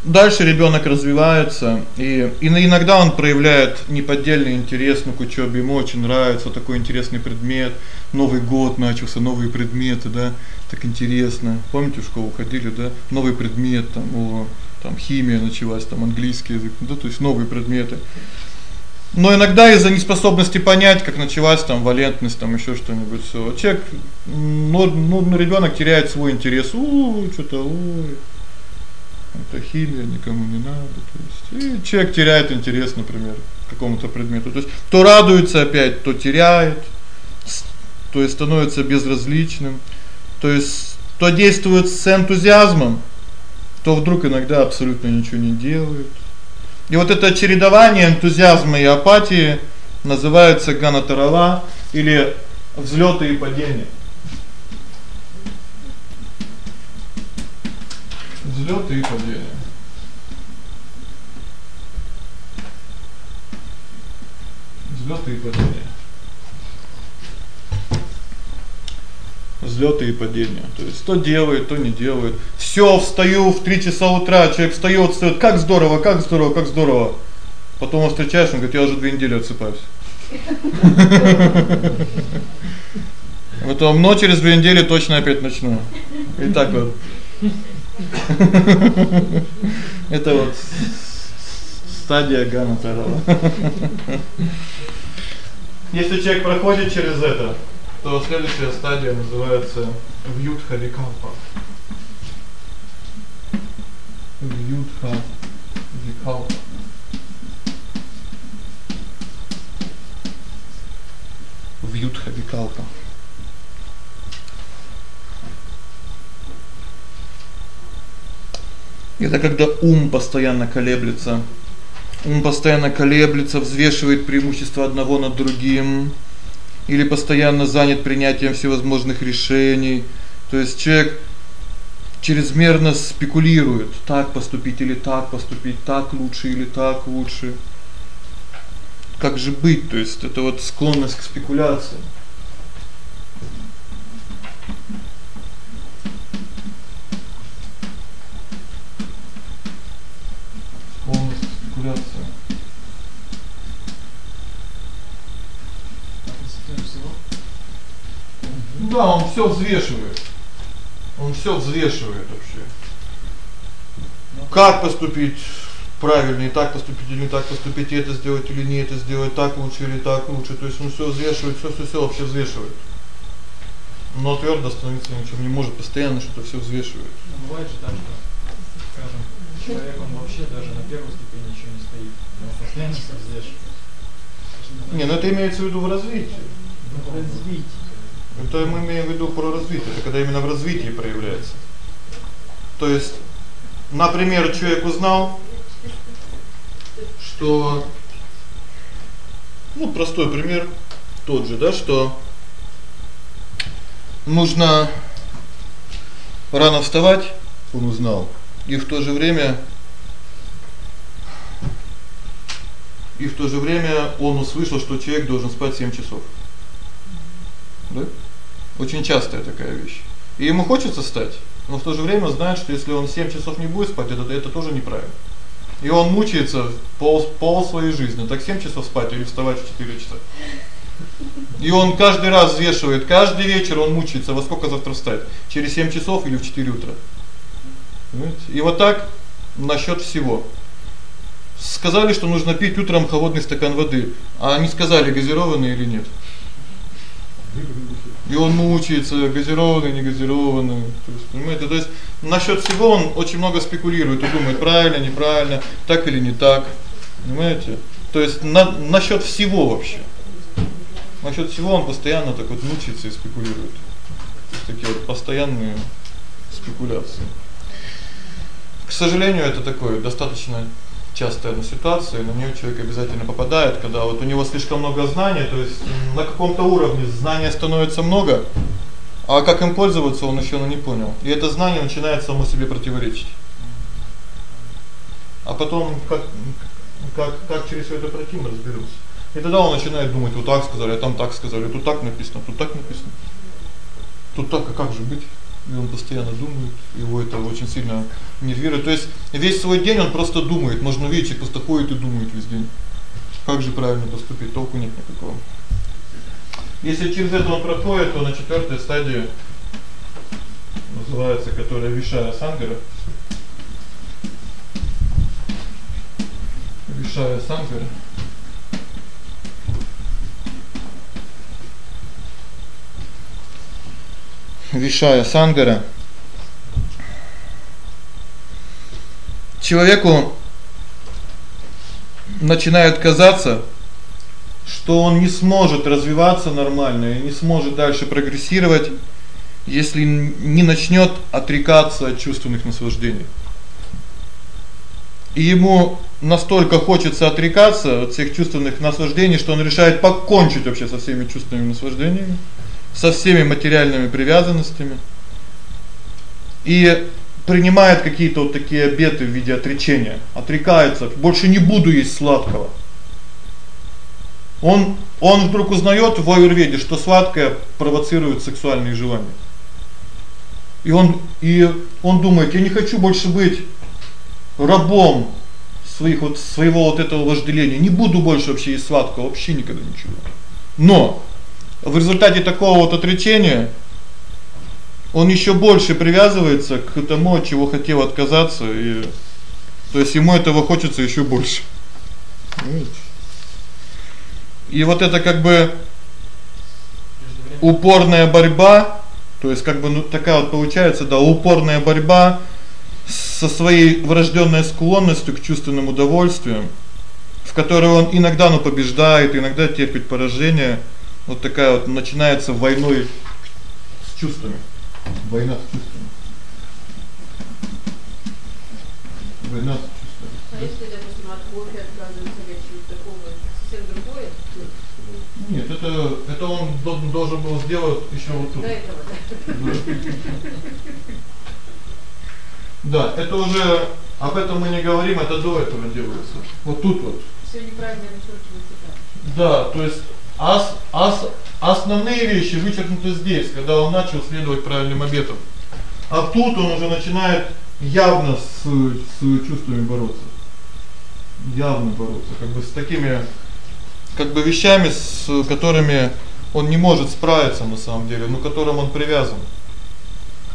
Дальше ребёнок развивается, и и иногда он проявляет неподдельный интерес ну, к учёбе, ему очень нравится такой интересный предмет. Новый год начался, новые предметы, да? Так интересно. Помните, в школу ходили, да? Новый предмет там, о, там химия началась, там английский язык, да, то есть новые предметы. Но иногда из-за неспособности понять, как началась там валентность, там ещё что-нибудь всё, человек ну, ну ребёнок теряет свой интерес. У, что-то, ой это химия никому не надо, то есть и человек теряет интерес, например, к какому-то предмету. То есть то радуется опять, то теряет, то есть становится безразличным. То есть то действует с энтузиазмом, то вдруг иногда абсолютно ничего не делает. И вот это чередование энтузиазма и апатии называется ганатарала или взлёты и падения. взлёты и падения. Взлёты и падения. Взлёты и падения. То есть то делает, то не делает. Всё, встаю в 3 часа утра, человек встаёт, встаёт, как здорово, как здорово, как здорово. Потом его встречаешь, он говорит: "Я уже 2 недели отсыпаюсь". Потом, но через 2 недели точно опять начну. И так вот. Это вот стадия Ганатарова. Если человек проходит через это, то следующая стадия называется Вьютха-викалпа. Вьютха-викалпа. Вьютха-викалпа. Это когда ум постоянно колеблется. Ум постоянно колеблется, взвешивает преимущества одного над другим или постоянно занят принятием всевозможных решений. То есть человек чрезмерно спекулирует: так поступить или так поступить, так лучше или так лучше. как же быть? То есть это вот склонность к спекуляциям. Склонность к спекуляциям. Да, он всё взвешивает. Он всё взвешивает вообще. Как поступить правильно, и так поступить или не так поступить, и это сделать или не это сделать, так лучше или так лучше. То есть он всё взвешивает, всё всё всё вообще взвешивает. Но твёрдо становиться ничем не может, постоянно что-то всё взвешивает. Ну, бывает же так, что, скажем, человек он вообще даже на первой ступени ещё не стоит, но постоянно всё взвешивает. Не, ну это имеется в виду в развитии. В развитии. Это мы имеем в виду про развитие, это когда именно в развитии проявляется. То есть, например, человек узнал, что ну простой пример тот же, да, что нужно рано вставать, он узнал. И в то же время и в то же время он услышал, что человек должен спать 7 часов. Да? Очень частая такая вещь. И ему хочется встать, но в то же время знает, что если он 7 часов не будет спать, это это тоже неправильно. И он мучается пол пол своей жизни. Так 7 часов спать или вставать в 4 часа. И он каждый раз взвешивает, каждый вечер он мучается, во сколько завтра встать? Через 7 часов или в 4 утра. Понимаете? И вот так насчёт всего. Сказали, что нужно пить утром холодный стакан воды, а они сказали, газированный или нет. И он мучается, газированный, не газированный. То есть, понимаете, то есть насчёт всего он очень много спекулирует и думает, правильно, неправильно, так или не так. Понимаете? То есть на насчёт всего вообще. Насчёт всего он постоянно так вот мучается и спекулирует. Такие вот постоянные спекуляции. К сожалению, это такое достаточно частая на ситуация, на неё человек обязательно попадает, когда вот у него слишком много знаний, то есть на каком-то уровне знания становится много, а как им пользоваться, он ещё не понял. И это знание начинает само себе противоречить. А потом как как как через всё это пройти, мы разберёмся. И тогда он начинает думать: "Вот так сказали, а там так сказали, тут так написано, тут так написано". Тут так, а как же быть? И он постоянно думает, его это очень сильно нервирует. То есть весь свой день он просто думает. Можно увидеть, человек просто ходит и думает весь день. Как же правильно поступить? Толку нет никакого. Если через это он проходит, то на четвёртой стадии называется, которая вишая сангара. Вишая сангара. Вишая сангара. Человеку начинает казаться, что он не сможет развиваться нормально и не сможет дальше прогрессировать, если не начнёт отрекаться от чувственных наслаждений. И ему настолько хочется отрекаться от всех чувственных наслаждений, что он решает покончить вообще со всеми чувственными наслаждениями со всеми материальными привязанностями и принимает какие-то вот такие обеты в виде отречения, отрекается, больше не буду есть сладкого. Он он вдруг узнаёт в аюрведе, что сладкое провоцирует сексуальные желания. И он и он думает: "Я не хочу больше быть рабом своих вот своего вот этого вожделения. Не буду больше вообще есть сладкого, вообще никогда ничего". Но в результате такого вот отречения он ещё больше привязывается к тому, от чего хотел отказаться, и то есть ему этого хочется ещё больше. И вот это как бы упорная борьба, то есть как бы ну такая вот получается, да, упорная борьба со своей врождённой склонностью к чувственным удовольствиям, в которой он иногда ну побеждает, иногда терпит поражение вот такая вот начинается войной с чувствами. Война с чувствами. Война с чувствами. А если, допустим, от кофе отказываются или чего-то такого, совсем другое? Нет, это это он должен был сделать ещё вот тут. До этого, да. Да, это уже об этом мы не говорим, это до этого делается. Вот тут вот. Всё неправильно вычеркивается там. Да, то есть ас, ас, основные вещи вычеркнуты здесь, когда он начал следовать правильным обетам. А тут он уже начинает явно с с чувствами бороться. Явно бороться, как бы с такими как бы вещами, с которыми он не может справиться на самом деле, но к которым он привязан.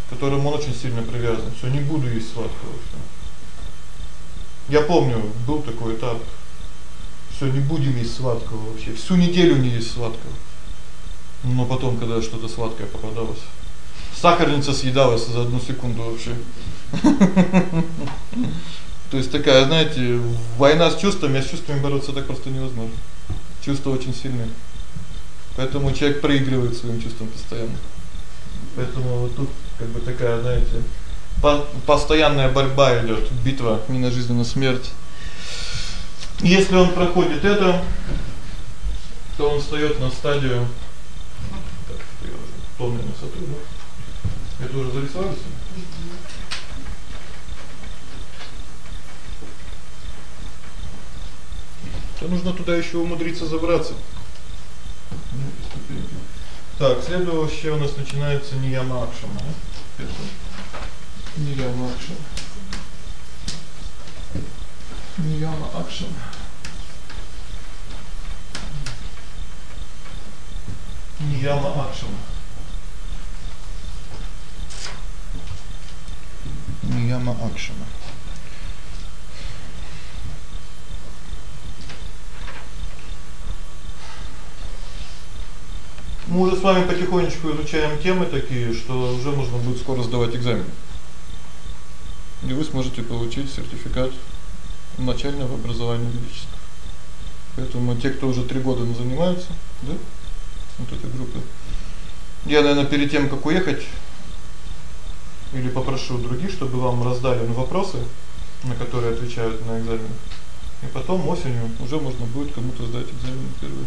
К которым он очень сильно привязан. Всё, не буду есть сладкого. Я помню, был такой этап. Всё, не будем есть сладкого вообще. Всю неделю не есть сладкого. Но потом, когда что-то сладкое попадалось, сахарница съедалась за одну секунду вообще. То есть такая, знаете, война с чувствами, а с чувствами бороться так просто невозможно. Чувства очень сильные. Поэтому человек проигрывает своим чувствам постоянно. Поэтому вот тут как бы такая, знаете, по постоянная борьба идёт, битва не на жизнь, а на смерть. Если он проходит это, то он встаёт на стадию так, что я уже тонны высоту, да? Это уже зарисовали? То нужно туда ещё умудриться забраться. Так, следующее у нас начинается Нияма Акшама. Это Нияма Акшама. Нияма Акшама. Нияма Акшама. Нияма Акшама. Мы уже с вами потихонечку изучаем темы такие, что уже можно будет скоро сдавать экзамен. И вы сможете получить сертификат начального образования ведического. Поэтому те, кто уже 3 года занимаются, да? Вот этой группы. Я, наверное, перед тем, как уехать, или попрошу других, чтобы вам раздали вопросы, на которые отвечают на экзамен. И потом осенью уже можно будет кому-то сдать экзамен первый.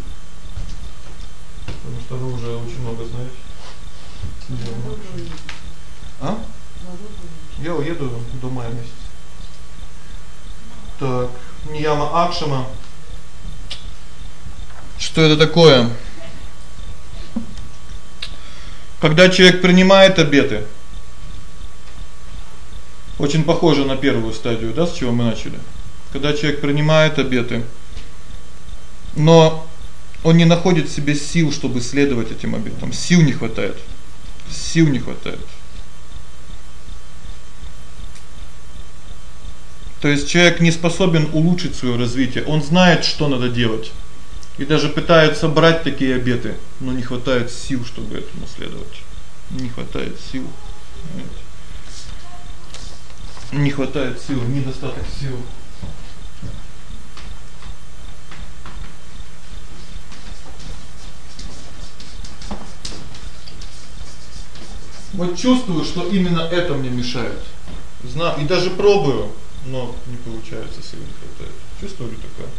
Потому что вы уже очень много знаете. А? Я уеду до мая месяца. Так, Нияма Акшама. Что это такое? Когда человек принимает обеты, очень похоже на первую стадию, да, с чего мы начали. Когда человек принимает обеты, но он не находит в себе сил, чтобы следовать этим обетам. Сил не хватает. Сил не хватает. То есть человек не способен улучшить своё развитие. Он знает, что надо делать. И даже пытается брать такие обеты, но не хватает сил, чтобы этому следовать. Не хватает сил. Не хватает сил, недостаток сил. Вот чувствую, что именно это мне мешает. Знаю и даже пробую, но не получается, сил не хватает. Чувствовали такое?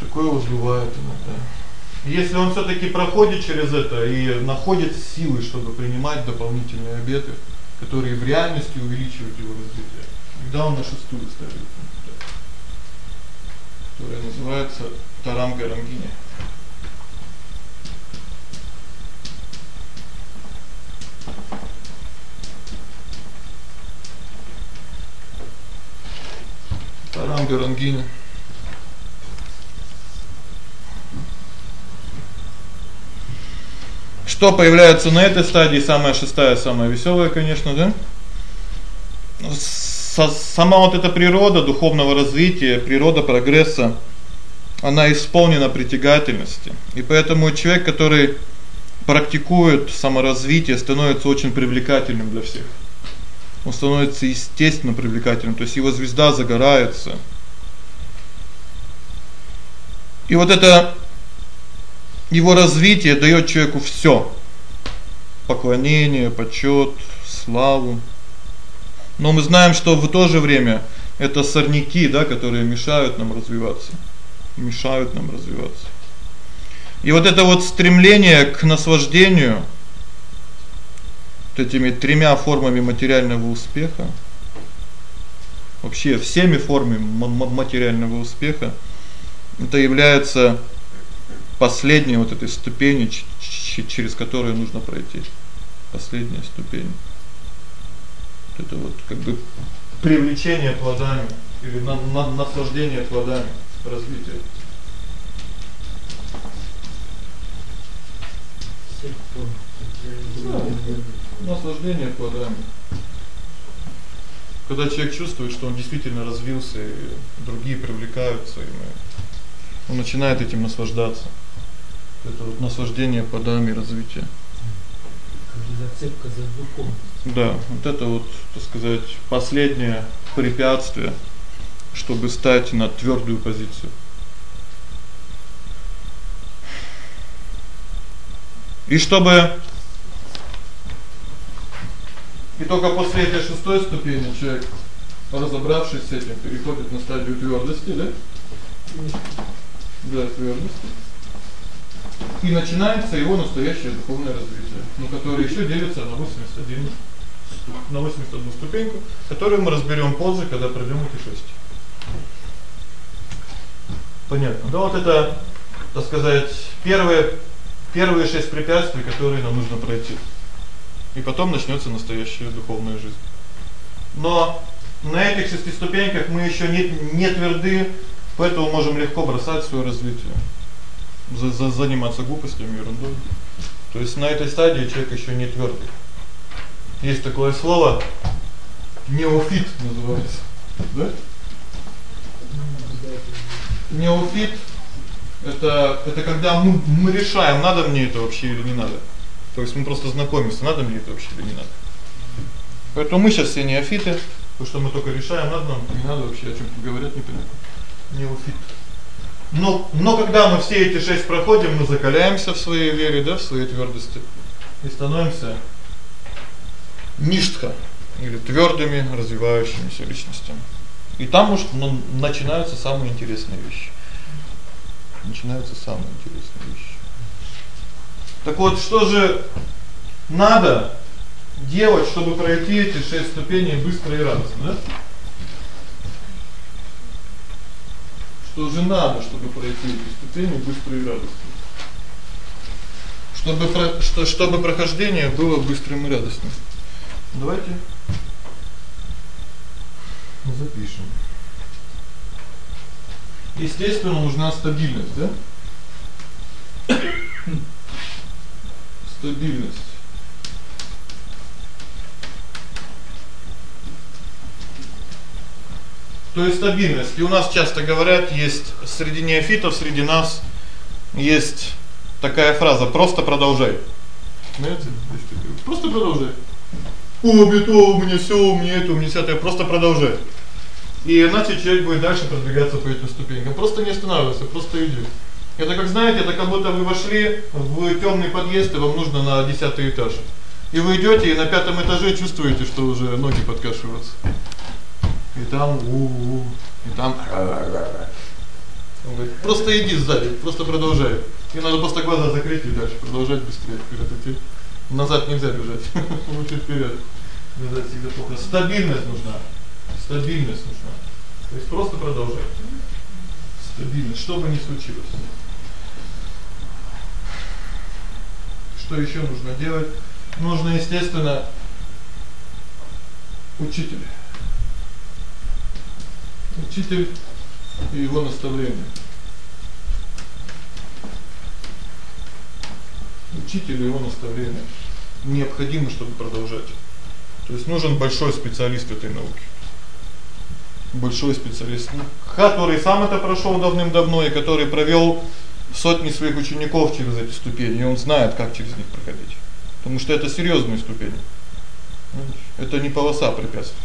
Такое вот бывает иногда. Если он всё-таки проходит через это и находит силы, чтобы принимать дополнительные обеты, которые в реальности увеличивают его развитие, тогда он на шестую ставит. Которая называется Таранга Рангини. Таранга Рангини. Что появляется на этой стадии, самая шестая, самая весёлая, конечно, да? Сама вот эта природа духовного развития, природа прогресса, она исполнена притягательности. И поэтому человек, который практикует саморазвитие, становится очень привлекательным для всех. Он становится естественно привлекательным, то есть его звезда загорается. И вот это его развитие даёт человеку всё: поклонение, почёт, славу. Но мы знаем, что в то же время это сорняки, да, которые мешают нам развиваться. Мешают нам развиваться. И вот это вот стремление к наслаждению вот этими тремя формами материального успеха вообще всеми формами материального успеха это является последней вот этой ступенью, через которую нужно пройти. Последняя ступень. Это вот как бы привлечение плодами или на, на, наслаждение плодами развития. Да, наслаждение плодами. Когда человек чувствует, что он действительно развился, и другие привлекаются, мы, он начинает этим наслаждаться. Это вот наслаждение плодами развития. Зацепка за духом. Да, вот это вот, так сказать, последнее препятствие, чтобы стать на твёрдую позицию. И чтобы и только после этой шестой ступени человек, разобравшись с этим, переходит на стадию твёрдости, да? Да, твёрдости. И начинается его настоящее духовное развитие, ну, которое ещё делится на 81 на 81 ступеньку, которую мы разберём позже, когда пройдём эти шесть. Понятно. Да вот это, так сказать, первые первые шесть препятствий, которые нам нужно пройти. И потом начнётся настоящая духовная жизнь. Но на этих шести ступеньках мы ещё не не тверды, поэтому можем легко бросать своё развитие. За, за заниматься глупостями, ерундой. То есть на этой стадии человек ещё не твёрдый. Есть такое слово неофит называется, да? Неофит это это когда мы мы решаем, надо мне это вообще или не надо. То есть мы просто знакомимся, надо мне это вообще или не надо. Поэтому мы сейчас все неофиты, потому что мы только решаем, надо нам, не надо вообще, о чём говорят, непонятно. Неофит. Но но когда мы все эти шесть проходим, мы закаляемся в своей вере, да, в своей твёрдости и становимся ништха или твёрдыми развивающимися личностями. И там уж ну, начинаются самые интересные вещи начинаются самые интересные вещи. Так вот, что же надо делать, чтобы пройти эти шесть ступеней быстро и радостно, да? Что же надо, чтобы пройти эти ступени быстро и радостно? Чтобы что чтобы прохождение было быстрым и радостным. Давайте запишем. Естественно, нужна стабильность, да? Стабильность. То есть стабильность. И у нас часто говорят, есть среди неофитов, среди нас есть такая фраза: просто продолжай. Знаете? Просто продолжай. О, это у меня всё, у меня это, у меня всё, просто продолжай. И иначе человек будет дальше продвигаться по этим ступенькам. Просто не останавливайся, просто иди. Это как, знаете, это как будто вы вошли в тёмный подъезд, и вам нужно на 10 этаж. И вы идёте, и на пятом этаже чувствуете, что уже ноги подкашиваются. И там у-у, и там Он говорит: "Просто иди сзади, просто продолжай". И надо просто глаза закрыть и дальше продолжать быстрее вперёд идти. Назад нельзя бежать. Лучше вперёд. Назад всегда только стабильность нужна. Стабильность нужна. То есть просто продолжать. Стабильность, что бы ни случилось. Что ещё нужно делать? Нужно, естественно, учитель. Учитель и его наставления. Учитель и его наставления необходимо, чтобы продолжать. То есть нужен большой специалист этой науке большой специалист, который сам это прошёл давным-давно и который провёл сотни своих учеников через эти ступени, и он знает, как через них проходить. Потому что это серьёзные ступени. Это не полоса препятствий.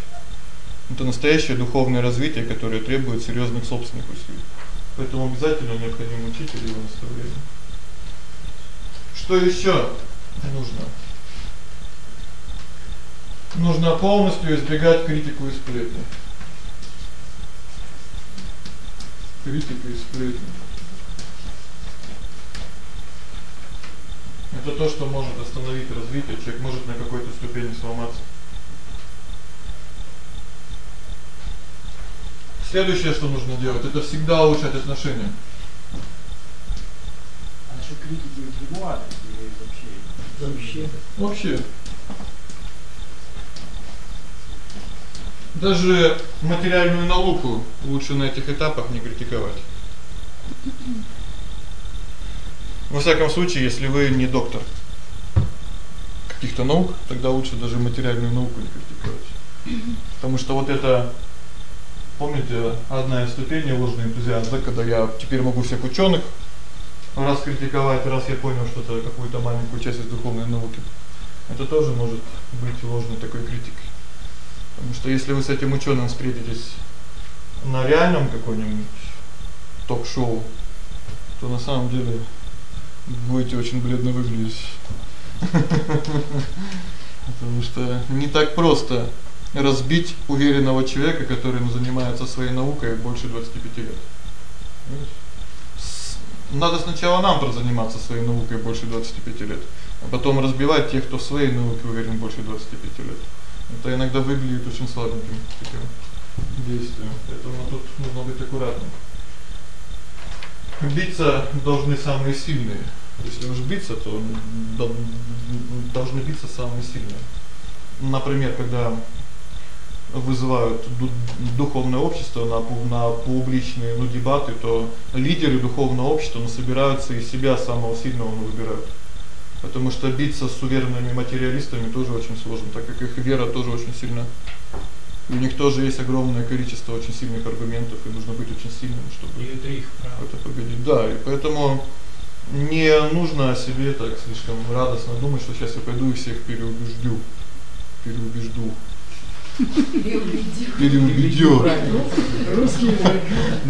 Это настоящее духовное развитие, которое требует серьёзных собственных усилий. Поэтому обязательно необходим учитель и его наставление. Что ещё нужно? Нужно полностью избегать критику и сплетни критика и сплетни. Это то, что может остановить развитие, человек может на какой-то ступени сломаться. Следующее, что нужно делать это всегда улучшать отношения. ваши критики в его адрес или вообще? Вообще. Вообще. Даже материальную науку лучше на этих этапах не критиковать. Во всяком случае, если вы не доктор каких-то наук, тогда лучше даже материальную науку не критиковать. Потому что вот это помните, одна из ступеней ложный энтузиазм, да, когда я теперь могу всех учёных раз критиковать, раз я понял что-то какую-то маленькую часть из духовной науки. Это тоже может быть ложной такой критикой. Потому что если вы с этим учёным встретитесь на реальном каком-нибудь ток-шоу, то на самом деле будете очень бледно выглядеть. Потому что не так просто разбить уверенного человека, который занимается своей наукой больше 25 лет. Надо сначала нам заниматься своей наукой больше 25 лет, а потом разбивать тех, кто в своей науке уверен больше 25 лет. Это иногда выглядит очень слабеньким таким действием. Поэтому тут нужно быть аккуратным. Биться должны самые сильные. Если уж биться, то должны биться самые сильные. Например, когда вызывают духовное общество на на публичные ну дебаты, то лидеры духовного общества ну собираются из себя самого сильного ну выбирают. Потому что биться с уверенными материалистами тоже очень сложно, так как их вера тоже очень сильна. И у них тоже есть огромное количество очень сильных аргументов, и нужно быть очень сильным, чтобы и это их право. это победить. Да, и поэтому не нужно о себе так слишком радостно думать, что сейчас я пойду и всех переубеждю. Переубежду. Переубедил. Русский язык.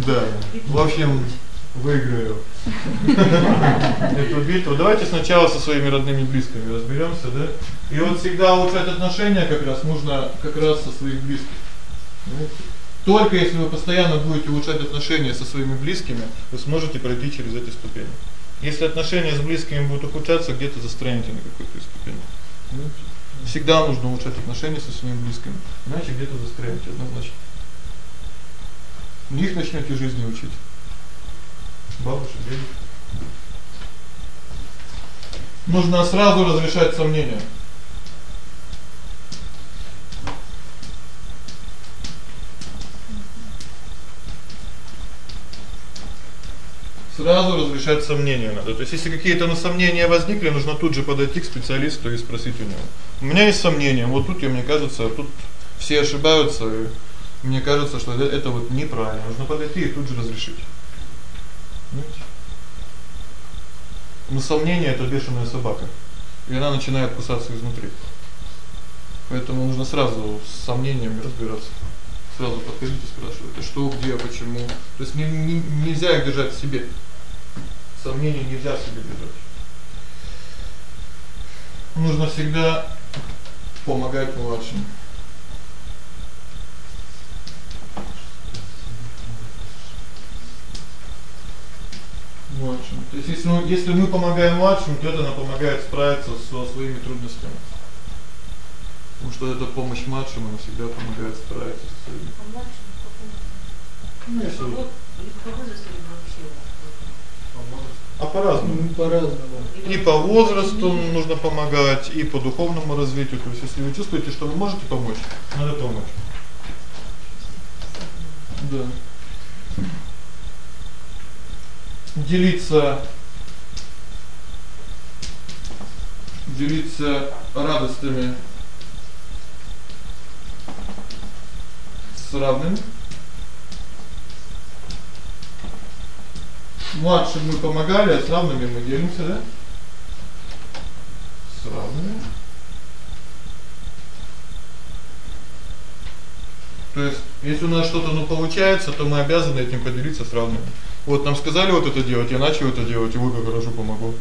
Да. В общем, выиграю. Эту битву. Давайте сначала со своими родными близкими разберёмся, да? И вот всегда улучшать отношения как раз нужно как раз со своих близких. Только если вы постоянно будете улучшать отношения со своими близкими, вы сможете пройти через эти ступени. Если отношения с близкими будут ухудшаться, где-то застрянете на какой-то из ступеней. Всегда нужно улучшать отношения со своими близкими, иначе где-то застрянете однозначно. Их начнёте жизни учить. Бабушек, дедушек. Нужно сразу разрешать сомнения. Сразу разрешать сомнения надо. То есть если какие-то ну сомнения возникли, нужно тут же подойти к специалисту и спросить у него. У меня есть сомнения. Вот тут, я мне кажется, тут все ошибаются. Мне кажется, что это, вот неправильно. Нужно подойти и тут же разрешить. Понимаете? Сомнение это бешеная собака. И она начинает кусаться изнутри. Поэтому нужно сразу с сомнениями разбираться. Сразу подходить и спрашивать: "А что, где, почему?" То есть не, не нельзя их держать в себе. Сомнений нельзя в себе держать. Нужно всегда помогать младшим. Младшим. То есть если мы если мы помогаем младшим, то это нам помогает справиться со своими трудностями. Потому что эта помощь младшим, она всегда помогает справиться со своими. А младшим в каком? Ну, если по возрасту вообще. А по-разному. Ну, по-разному. И по возрасту нужно помогать, и по духовному развитию. То есть если вы чувствуете, что вы можете помочь, надо помочь. Да. Делиться делиться радостями с равными младшим мы помогали, а с равными мы делимся, да? С равными. То есть, если у нас что-то ну получается, то мы обязаны этим поделиться с равными. Вот нам сказали вот это делать, я начал это делать, и вы как хорошо помогу.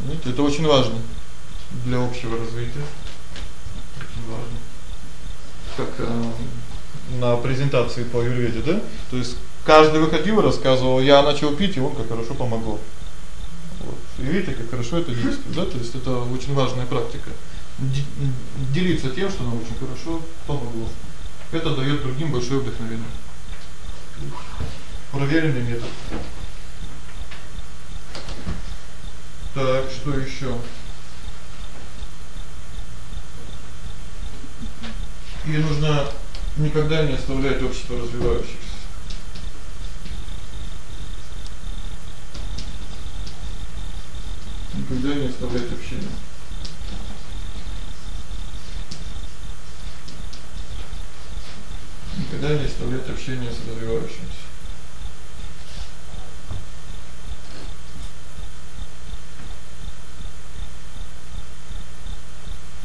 Видите, это очень важно для общего развития. Очень важно. Как э, на презентации по аюрведе, да? То есть Каждый выходил рассказывал: "Я начал пить, и он как хорошо помогло". Вот. И видите, как хорошо это действует, да? То есть это очень важная практика. Делиться тем, что нам очень хорошо помогло. Это даёт другим большое вдохновение. Проверенный метод. Так, что ещё? И нужно никогда не оставлять общество развивающихся. Никогда не оставлять общение. Никогда не оставлять общение с развивающимся.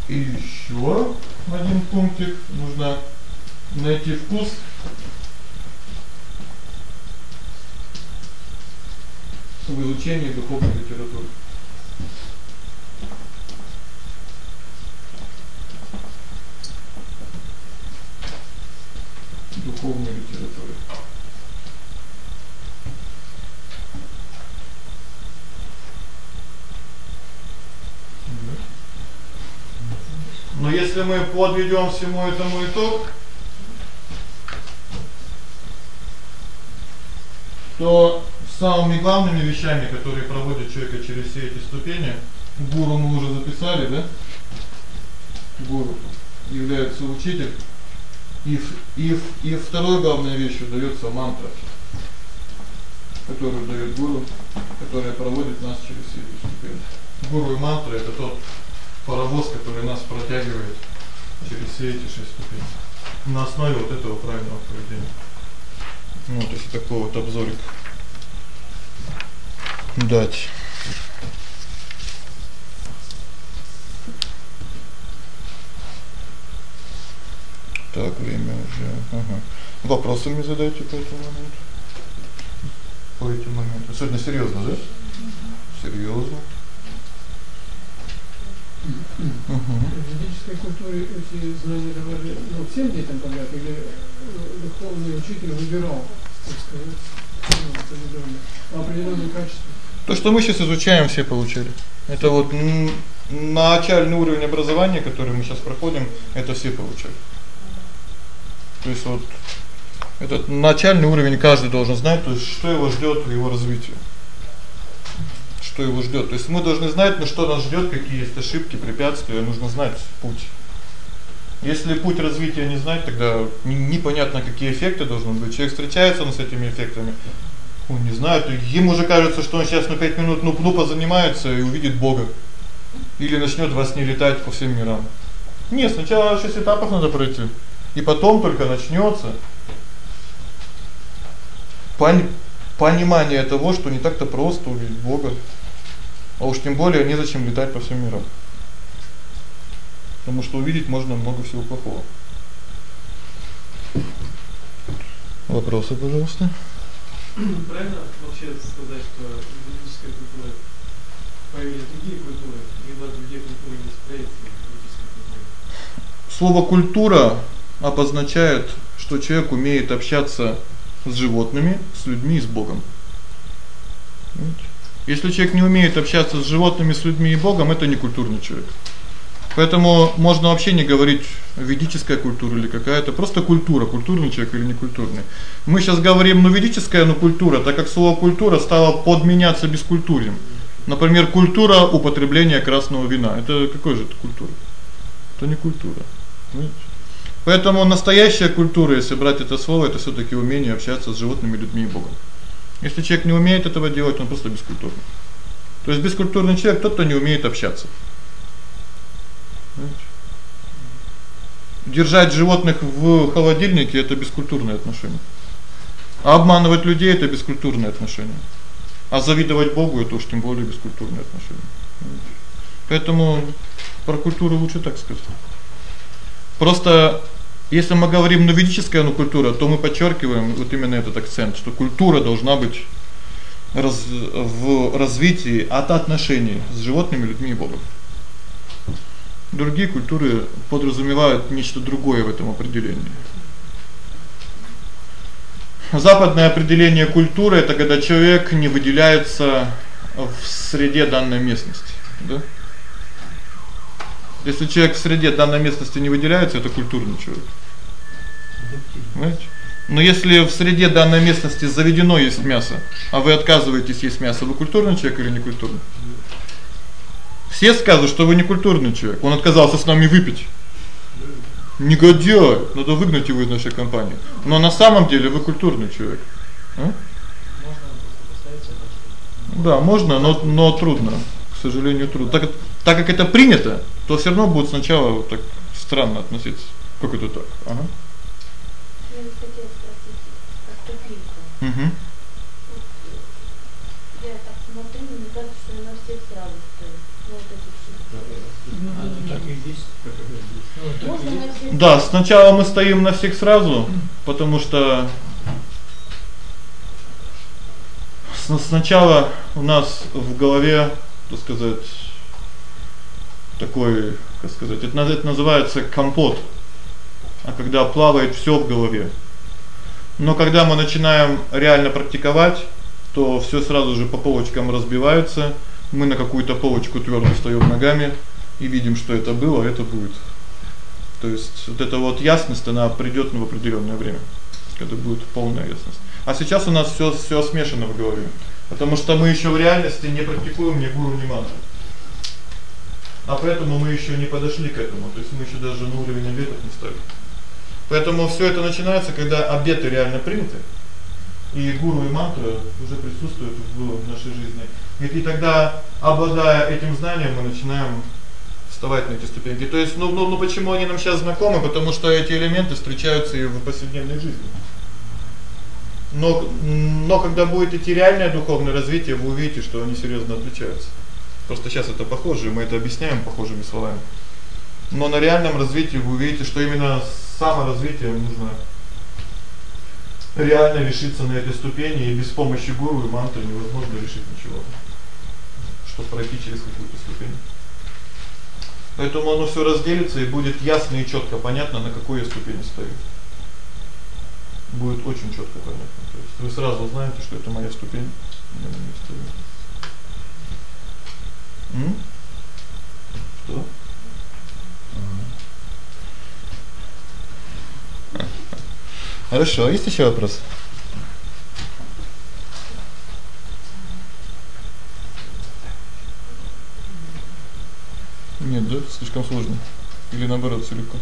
И ещё один пунктик нужно найти вкус в духовной литературы. Духовной литературы. Но если мы подведём всему этому итог, то самыми главными вещами, которые проводят человека через все эти ступени, гуру мы уже записали, да? Гуру является учитель. И и и второй главной вещью даётся мантра, которую даёт гуру, которая проводит нас через все эти ступени. Гуру и мантра это тот паровоз, который нас протягивает через все эти шесть ступеней. На основе вот этого правильного поведения. Ну, то есть такой вот обзорик дать. Так, время уже. Ага. Вопросы мне задайте по этому моменту. По этим моментам. Сегодня серьёзно, да? Серьёзно. В ведической культуре эти знания давали ну, всем детям подряд, или э, духовный учитель выбирал, так сказать, ну, определённые, по определённому качеству? То, что мы сейчас изучаем, все получили. Это вот начальный уровень образования, который мы сейчас проходим, это все получили. То есть вот этот начальный уровень каждый должен знать, то есть что его ждёт в его развитии что его ждёт. То есть мы должны знать, на что нас ждёт, какие есть ошибки, препятствия, нужно знать путь. Если путь развития не знать, тогда непонятно, какие эффекты должны быть. Человек встречается он с этими эффектами. Он не знает, ему уже кажется, что он сейчас на 5 минут ну ну позанимается и увидит Бога. Или начнёт во сне летать по всем мирам. Нет, сначала 6 этапов надо пройти, и потом только начнётся понимание того, что не так-то просто увидеть Бога. А уж тем более не зачем летать по всем мирам. Потому что увидеть можно много всего плохого. Вопросы, пожалуйста. Правильно вообще сказать, что ведическая культура появились другие культуры, либо другие культуры не проекции ведической культуры? Слово культура обозначает, что человек умеет общаться с животными, с людьми и с Богом. Понимаете? Если человек не умеет общаться с животными, с людьми и Богом, это не культурный человек. Поэтому можно вообще не говорить ведическая культура или какая-то, просто культура, культурный человек или не культурный. Мы сейчас говорим, ну ведическая, ну культура, так как слово культура стало подменяться бескультурьем. Например, культура употребления красного вина. Это какой же это культура? Это не культура. Понимаете? Поэтому настоящая культура, если брать это слово, это всё-таки умение общаться с животными, людьми и Богом. Если человек не умеет этого делать, он просто бескультурный. То есть бескультурный человек тот, кто не умеет общаться. Понимаете? Держать животных в холодильнике это бескультурное отношение. А обманывать людей это бескультурное отношение. А завидовать Богу это уж тем более бескультурное отношение. Поэтому про культуру лучше так сказать. Просто если мы говорим на ведическая ну культура, то мы подчеркиваем вот именно этот акцент, что культура должна быть раз, в развитии от отношений с животными, людьми и Богом. Другие культуры подразумевают нечто другое в этом определении. Западное определение культуры это когда человек не выделяется в среде данной местности, да? Если человек в среде данной местности не выделяется, это культурный человек. Понимаете? Но если в среде данной местности заведено есть мясо, а вы отказываетесь есть мясо, вы культурный человек или не культурный? Все скажут, что вы не культурный человек. Он отказался с нами выпить. Негодяй, надо выгнать его из нашей компании. Но на самом деле вы культурный человек. А? Да, можно, но но трудно. К сожалению, трудно. Так так как это принято, то всё равно будет сначала вот так странно относиться. Как это так? Ага. Я хотела спросить, как то Угу. Я так смотрю, мне кажется, что на всех сразу стоит. Вот эти. Ну, так и Можно есть. на всех Да, сначала мы стоим на всех сразу, потому что сначала у нас в голове, так сказать, такой, как сказать, это это называется компот. А когда плавает всё в голове. Но когда мы начинаем реально практиковать, то всё сразу же по полочкам разбивается. Мы на какую-то полочку твёрдо встаём ногами и видим, что это было, это будет. То есть вот эта вот ясность, она придёт в определённое время, когда будет полная ясность. А сейчас у нас всё всё смешано в голове, потому что мы ещё в реальности не практикуем ни гуру, ни мантру. А поэтому мы ещё не подошли к этому, то есть мы ещё даже на уровень обетов не стали. Поэтому всё это начинается, когда обеты реально приняты, и гуру и мантра уже присутствуют в нашей жизни. И тогда, обладая этим знанием, мы начинаем вставать на эти ступеньки. То есть, ну, ну, ну почему они нам сейчас знакомы? Потому что эти элементы встречаются и в повседневной жизни. Но но когда будет идти реальное духовное развитие, вы увидите, что они серьёзно отличаются. Просто сейчас это похоже, мы это объясняем похожими словами. Но на реальном развитии вы увидите, что именно саморазвитие нужно реально решиться на этой ступени, и без помощи гуру и мантры невозможно решить ничего. Чтобы пройти через какую-то ступень. Поэтому оно всё разделится и будет ясно и чётко понятно, на какой я ступени стою. Будет очень чётко понятно. То есть вы сразу знаете, что это моя ступень, я на ней стою. М? Что? Хорошо, есть ещё вопрос? Нет, да, слишком сложно. Или наоборот, всё легко.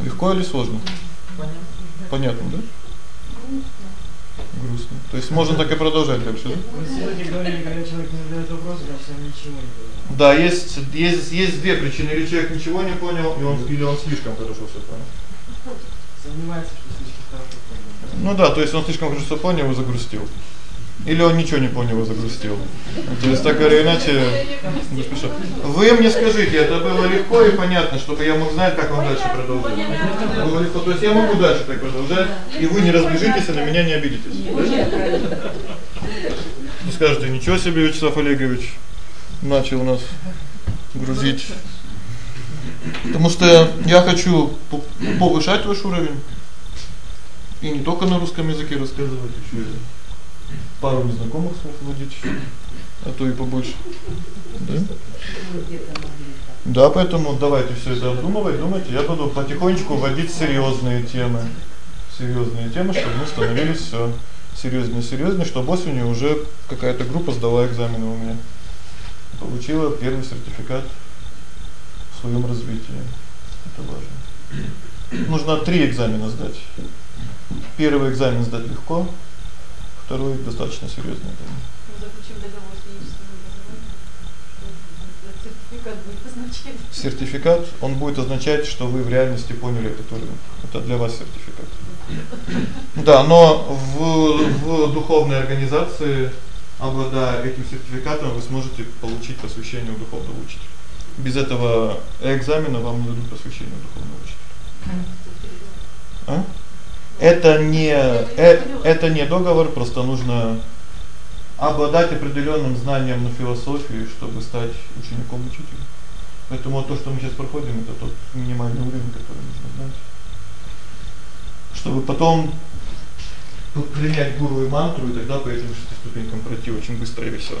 Легко или сложно? Понятно. Понятно, да? Грустно. То есть можно так и продолжать дальше, да? Вы сегодня говорили, когда человек не задает вопрос, значит, он ничего не понимает. Да, есть есть есть две причины: или человек ничего не понял, и он или он слишком хорошо всё понял. Сомневается, что слишком хорошо понял. Ну да, то есть он слишком хорошо понял и загрустил. Или он ничего не понял и загрустил. То есть так или иначе, не спеша. Вы мне скажите, это было легко и понятно, чтобы я мог знать, как вам дальше продолжать. Было легко, то есть я могу дальше так продолжать, и вы не разбежитесь и на меня не обидитесь. Не скажете: "Ничего себе, Вячеслав Олегович начал нас грузить". Потому что я хочу повышать ваш уровень. И не только на русском языке рассказывать, ещё и пару незнакомых слов вводить, а то и побольше. Да? Да, поэтому давайте всё это обдумывать, думайте, я буду потихонечку вводить серьёзные темы. Серьёзные темы, чтобы мы становились всё серьёзнее, серьёзнее, чтобы осенью уже какая-то группа сдала экзамены у меня. Получила первый сертификат своём развитии. Это важно. Нужно 3 экзамена сдать. Первый экзамен сдать легко, второй достаточно серьёзный. Мы заключим договор. Сертификат будет означать. Сертификат, он будет означать, что вы в реальности поняли этот уровень. Это для вас сертификат. Да, но в в духовной организации, обладая этим сертификатом, вы сможете получить посвящение у духовного учителя. Без этого экзамена вам не дадут посвящение духовного учителя. А? Это не э, это не договор, просто нужно обладать определённым знанием на философии, чтобы стать учеником учителя. Поэтому то, что мы сейчас проходим, это тот минимальный уровень, который нужно знать. Чтобы потом принять гуру и мантру, и тогда по этим шести ступенькам пройти очень быстро и весело.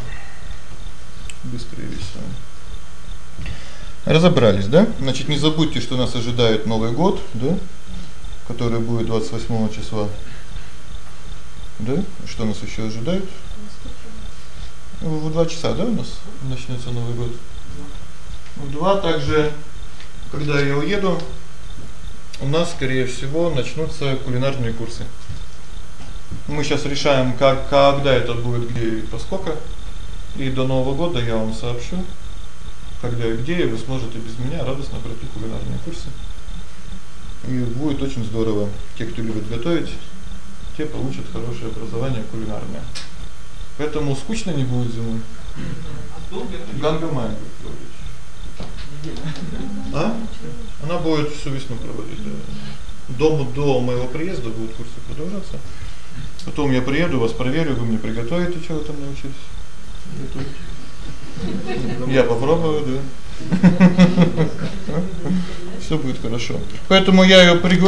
Быстро и весело. Разобрались, да? Значит, не забудьте, что нас ожидает Новый год, да? Который будет 28 числа. Да? Что нас ещё ожидает? В 2 часа, да, у нас начнётся Новый год. В 2 также когда я уеду, у нас скорее всего начнутся кулинарные курсы. Мы сейчас решаем, как когда это будет, где и поскольку. И до Нового года я вам сообщу, когда и где, вы сможете без меня радостно пройти кулинарные курсы. И будет очень здорово. Те, кто любит готовить, те получат хорошее образование кулинарное. Поэтому скучно не будет зимой. Гангамай. А? Она будет всю весну проводить. Да. До моего приезда будут курсы продолжаться. Потом я приеду, вас проверю, вы мне приготовите, вы там научились. Готовить. Я попробую, да. Всё будет хорошо. Поэтому я её приглашу